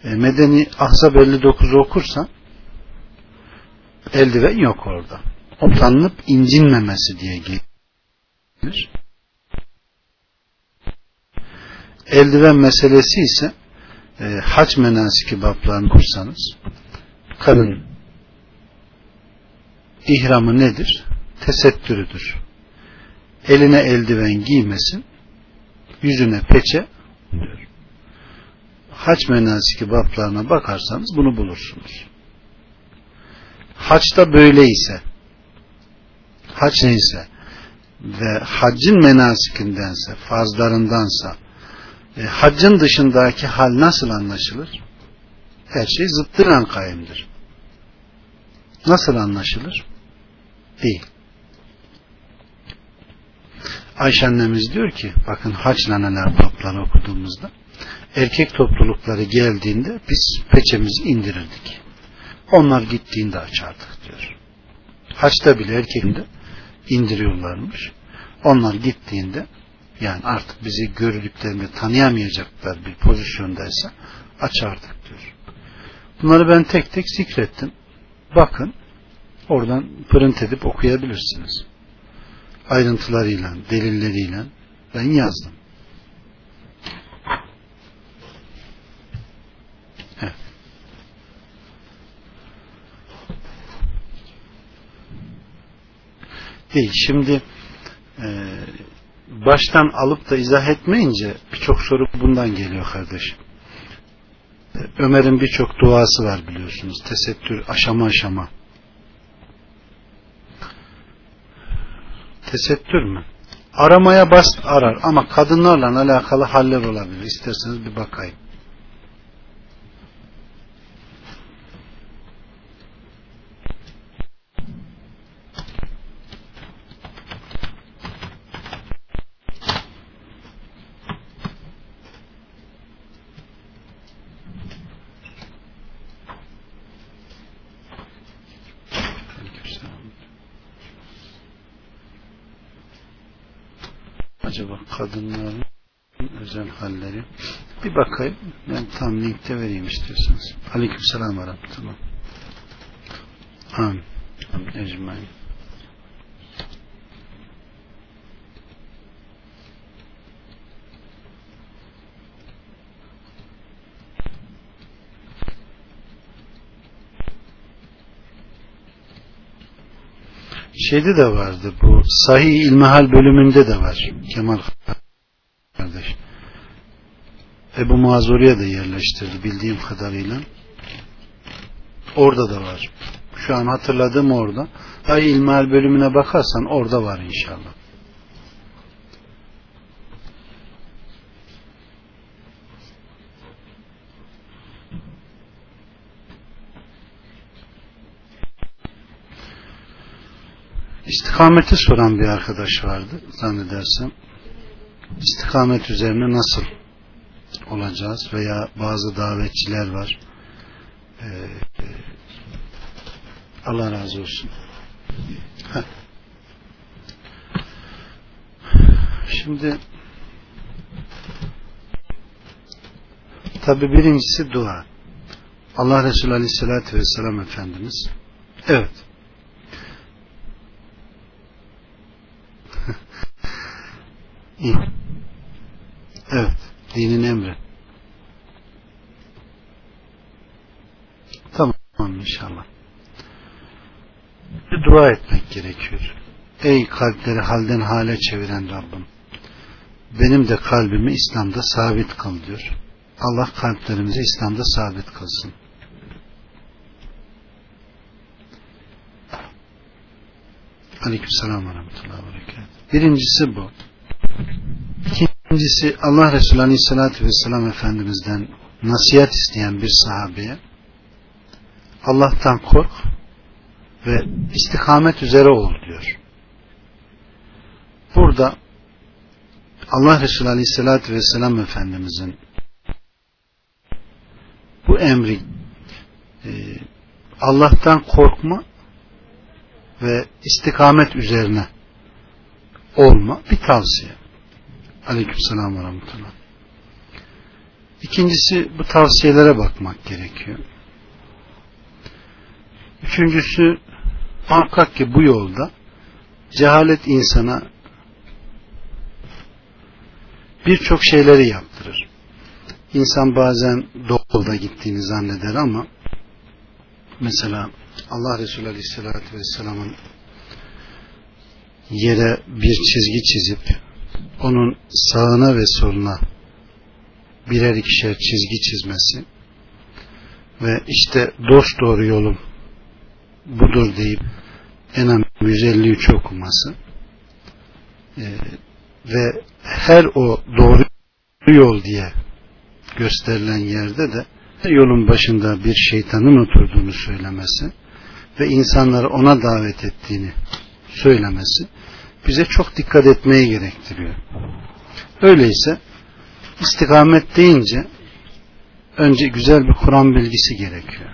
E, Medeni Ahzab 59'u okursan eldiven yok orada. Utanılıp incinmemesi diye gelir. Eldiven meselesi ise e, hac menasiki bablarını kursanız kadın ihramı nedir? Tesettürüdür eline eldiven giymesin, yüzüne peçe diyor. Haç menasiki baplarına bakarsanız bunu bulursunuz. Haçta böyle ise haç neyse ve haccın menasikindense, farzlarındansa e, haccın dışındaki hal nasıl anlaşılır? Her şey zıttıran kayımdır. Nasıl anlaşılır? Değil. Ayşe annemiz diyor ki bakın haç naneler babları okuduğumuzda erkek toplulukları geldiğinde biz peçemizi indirirdik. Onlar gittiğinde açardık diyor. Haçta bile erkeğinde indiriyorlarmış. Onlar gittiğinde yani artık bizi gördüklerini tanıyamayacaklar bir pozisyondaysa açardık diyor. Bunları ben tek tek zikrettim. Bakın oradan print edip okuyabilirsiniz. Ayrıntılarıyla, delilleriyle ben yazdım. Evet. Değil. Şimdi e, baştan alıp da izah etmeyince birçok soru bundan geliyor kardeşim. Ömer'in birçok duası var biliyorsunuz. Tesettür aşama aşama. Tesettür mü? Aramaya bas arar ama kadınlarla alakalı haller olabilir. İsterseniz bir bakayım. Acaba kadınların özel halleri? Bir bakayım ben tam linkte vereyim istiyorsanız. Aleyküm selam ve rahmetullah amin. Ecmain şeyde de vardı bu. Sahih İlmihal bölümünde de var. Kemal kardeş. Ebu Muaz oraya da yerleştirdi bildiğim kadarıyla. Orada da var. Şu an hatırladığım orada. Sahih İlmihal bölümüne bakarsan orada var inşallah İstikameti soran bir arkadaş vardı zannedersem. İstikamet üzerine nasıl olacağız veya bazı davetçiler var. Ee, Allah razı olsun. Şimdi tabi birincisi dua. Allah Resulü Aleyhisselatü Vesselam Efendimiz evet İyi. Evet. Dinin emri. Tamam inşallah. Bir dua etmek gerekiyor. Ey kalpleri halden hale çeviren Rabbim. Benim de kalbimi İslam'da sabit kıl diyor. Allah kalplerimizi İslam'da sabit kılsın. Aleyküm selam ve rahmetullahi ve Birincisi bu. İkincisi Allah Resulü Aleyhisselatü Vesselam Efendimiz'den nasihat isteyen bir sahabeye Allah'tan kork ve istikamet üzere ol diyor. Burada Allah Resulü Aleyhisselatü Vesselam Efendimiz'in bu emri e, Allah'tan korkma ve istikamet üzerine olma bir tavsiye. Aleyküm selam ve rahmetullah. İkincisi bu tavsiyelere bakmak gerekiyor. Üçüncüsü muhakkak ki bu yolda cehalet insana birçok şeyleri yaptırır. İnsan bazen doğulda gittiğini zanneder ama mesela Allah Resulü Aleyhisselatü Vesselam'ın yere bir çizgi çizip onun sağına ve soluna birer ikişer çizgi çizmesi ve işte dost doğru yolum budur deyip Enam 153 okuması ee, ve her o doğru yol diye gösterilen yerde de yolun başında bir şeytanın oturduğunu söylemesi ve insanları ona davet ettiğini söylemesi bize çok dikkat etmeyi gerektiriyor. Öyleyse istikamet deyince önce güzel bir Kur'an bilgisi gerekiyor.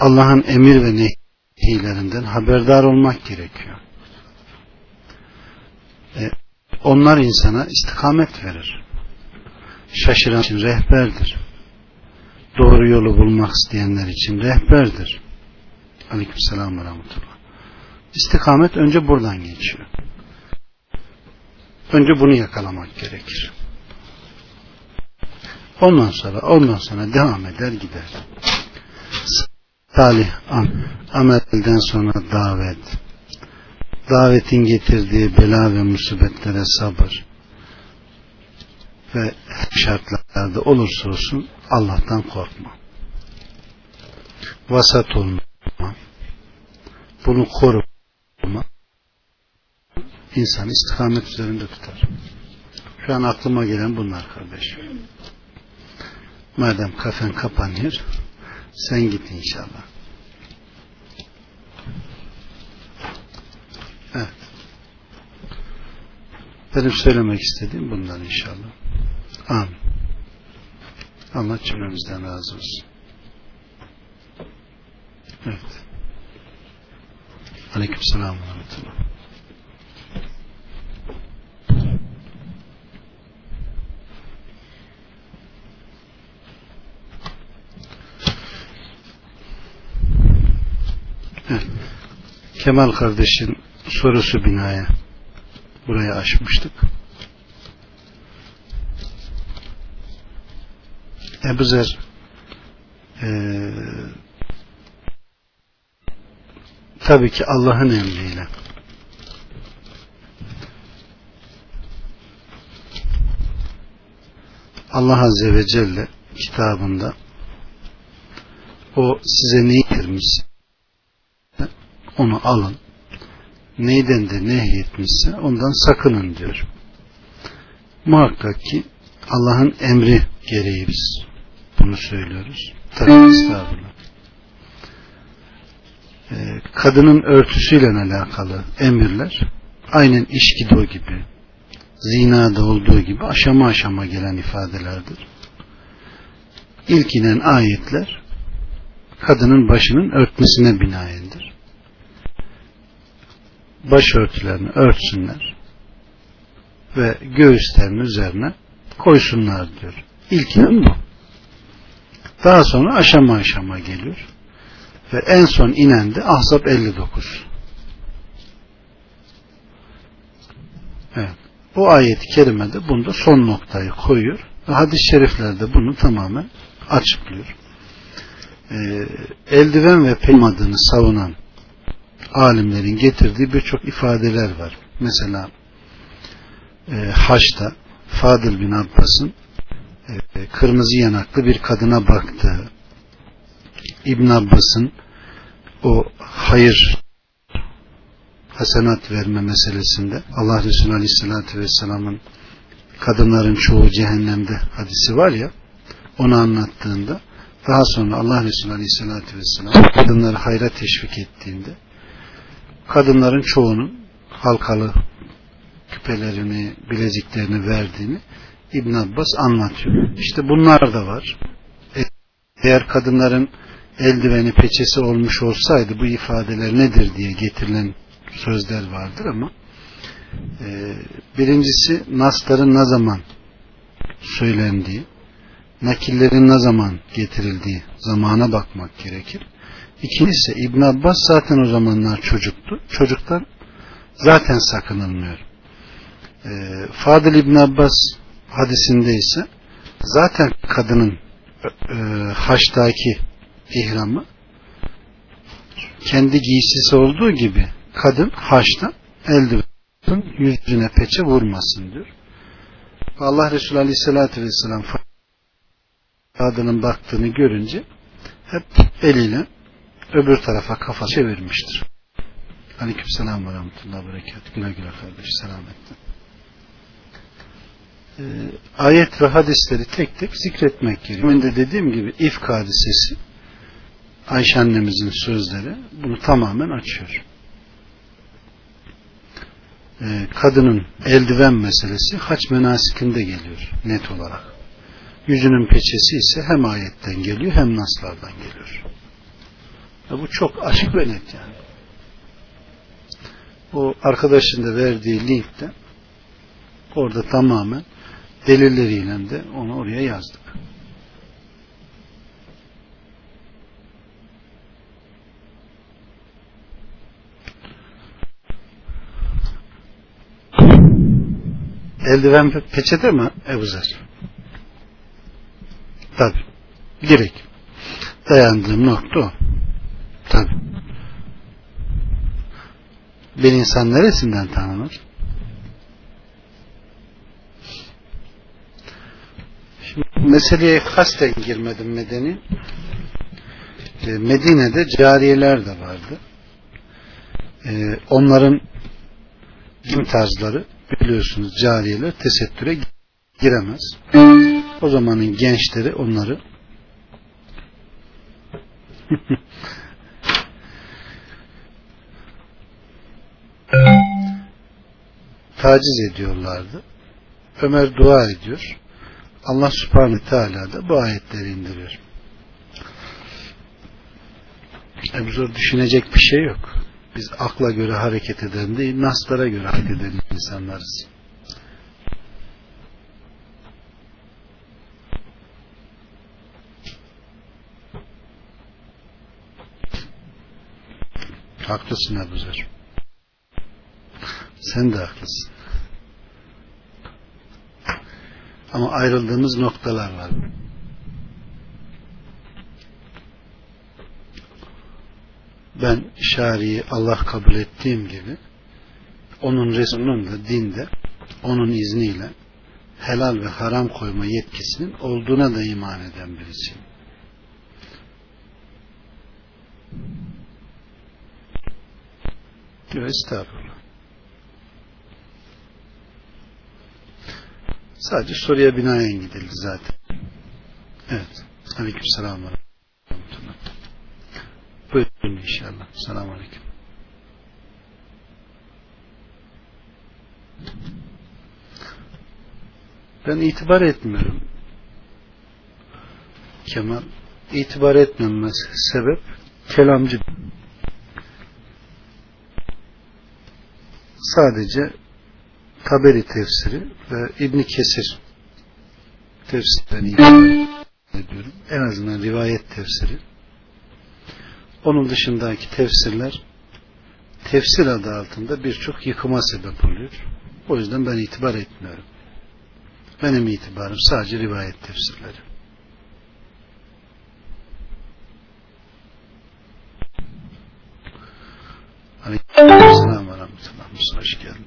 Allah'ın emir ve nehyilerinden haberdar olmak gerekiyor. E, onlar insana istikamet verir. Şaşıran için rehberdir. Doğru yolu bulmak isteyenler için rehberdir. Aleykümselam ve rahmetullah. İstikamet önce buradan geçiyor. Önce bunu yakalamak gerekir. Ondan sonra ondan sonra devam eder gider. Salih amelden sonra davet. Davetin getirdiği bela ve musibetlere sabır. Ve şartlarda olursa olsun Allah'tan korkma. Vasat olma. Bunu koruma. İnsan istikamet üzerinde tutar. Şu an aklıma gelen bunlar kardeşim. Madem kafen kapanıyor sen git inşallah. Evet. Benim söylemek istediğim bundan inşallah. Amin. Allah cümlemizden razı olsun. Evet. Aleyküm selam ve rahmetullah. Kemal kardeşin sorusu binaya buraya açmıştık. Ebu Zer e, tabii ki Allah'ın emriyle Allah Azze ve Celle kitabında o size neyi vermiş onu alın neyden de nehyetmişse ondan sakının diyor. Muhakkak ki Allah'ın emri gereği biz bunu söylüyoruz. Tabi estağfurullah. Ee, kadının örtüsüyle alakalı emirler aynen içkide o gibi zinada olduğu gibi aşama aşama gelen ifadelerdir. İlk inen ayetler kadının başının örtmesine binaendir başörtülerini örtsünler ve göğüslerinin üzerine koysunlar diyor. İlk inen bu. Daha sonra aşama aşama geliyor. Ve en son inen de Ahzab 59. Evet. Bu ayet-i kerimede bunda son noktayı koyuyor. Hadis-i şeriflerde bunu tamamen açıklıyor. Ee, eldiven ve peymadını savunan alimlerin getirdiği birçok ifadeler var. Mesela e, Haç'ta Fadıl bin Abbas'ın e, kırmızı yanaklı bir kadına baktığı İbn Abbas'ın o hayır hasenat verme meselesinde Allah Resulü Aleyhisselatü Vesselam'ın kadınların çoğu cehennemde hadisi var ya onu anlattığında daha sonra Allah Resulü Aleyhisselatü Vesselam kadınları hayra teşvik ettiğinde kadınların çoğunun halkalı küpelerini, bileziklerini verdiğini İbn Abbas anlatıyor. İşte bunlar da var. Eğer kadınların eldiveni peçesi olmuş olsaydı bu ifadeler nedir diye getirilen sözler vardır ama e, birincisi nasların ne zaman söylendiği nakillerin ne zaman getirildiği zamana bakmak gerekir. İkincisi İbn Abbas zaten o zamanlar çocuktu. Çocuktan zaten sakınılmıyor. E, Fadıl İbn Abbas hadisinde ise zaten kadının e, haçtaki ihramı kendi giysisi olduğu gibi kadın haçta eldiven yüzüne peçe vurmasın diyor. Allah Resulü Aleyhisselatü Vesselam kadının baktığını görünce hep eliyle öbür tarafa kafa çevirmiştir. Aleyküm selam ve rahmetullahi ve berekat. Güle güle kardeş. Selametle. Ee, ayet ve hadisleri tek tek zikretmek gerekiyor. Ben de dediğim gibi ifk hadisesi Ayşe annemizin sözleri bunu tamamen açıyor. e, kadının eldiven meselesi haç menasikinde geliyor net olarak. Yüzünün peçesi ise hem ayetten geliyor hem naslardan geliyor. Ve bu çok açık ve net yani. O arkadaşın da verdiği linkte orada tamamen delilleriyle de onu oraya yazdık. Eldiven peçete mi Ebu Zer? Tabi. Direkt. Dayandığım nokta o. Tabi. Bir insan neresinden tanınır? Şimdi meseleye kasten girmedim medeni. E, Medine'de cariyeler de vardı. E, onların giyim tarzları biliyorsunuz cariyeler tesettüre giremez. O zamanın gençleri onları [LAUGHS] taciz ediyorlardı. Ömer dua ediyor. Allah subhanahu teala da bu ayetleri indiriyor. Ebu Zor düşünecek bir şey yok. Biz akla göre hareket eden değil, naslara göre hareket eden insanlarız. Haklısın Ebu Zer. Sen de haklısın. Ama ayrıldığımız noktalar var. Ben şariyi Allah kabul ettiğim gibi onun Resulünün de dinde onun izniyle helal ve haram koyma yetkisinin olduğuna da iman eden birisiyim. Yok estağfurullah. Sadece soruya binaen gidildi zaten. Evet. Aleyküm selam. Buyurun inşallah. Selamun aleyküm. Ben itibar etmiyorum. Kemal itibar etmemez sebep kelamcı sadece Taberi tefsiri ve İbni Kesir tefsirlerini ediyorum. En azından rivayet tefsiri. Onun dışındaki tefsirler tefsir adı altında birçok yıkıma sebep oluyor. O yüzden ben itibar etmiyorum. Benim itibarım sadece rivayet tefsirleri. Aleykümselam ve rahmetullah. Hoş geldin.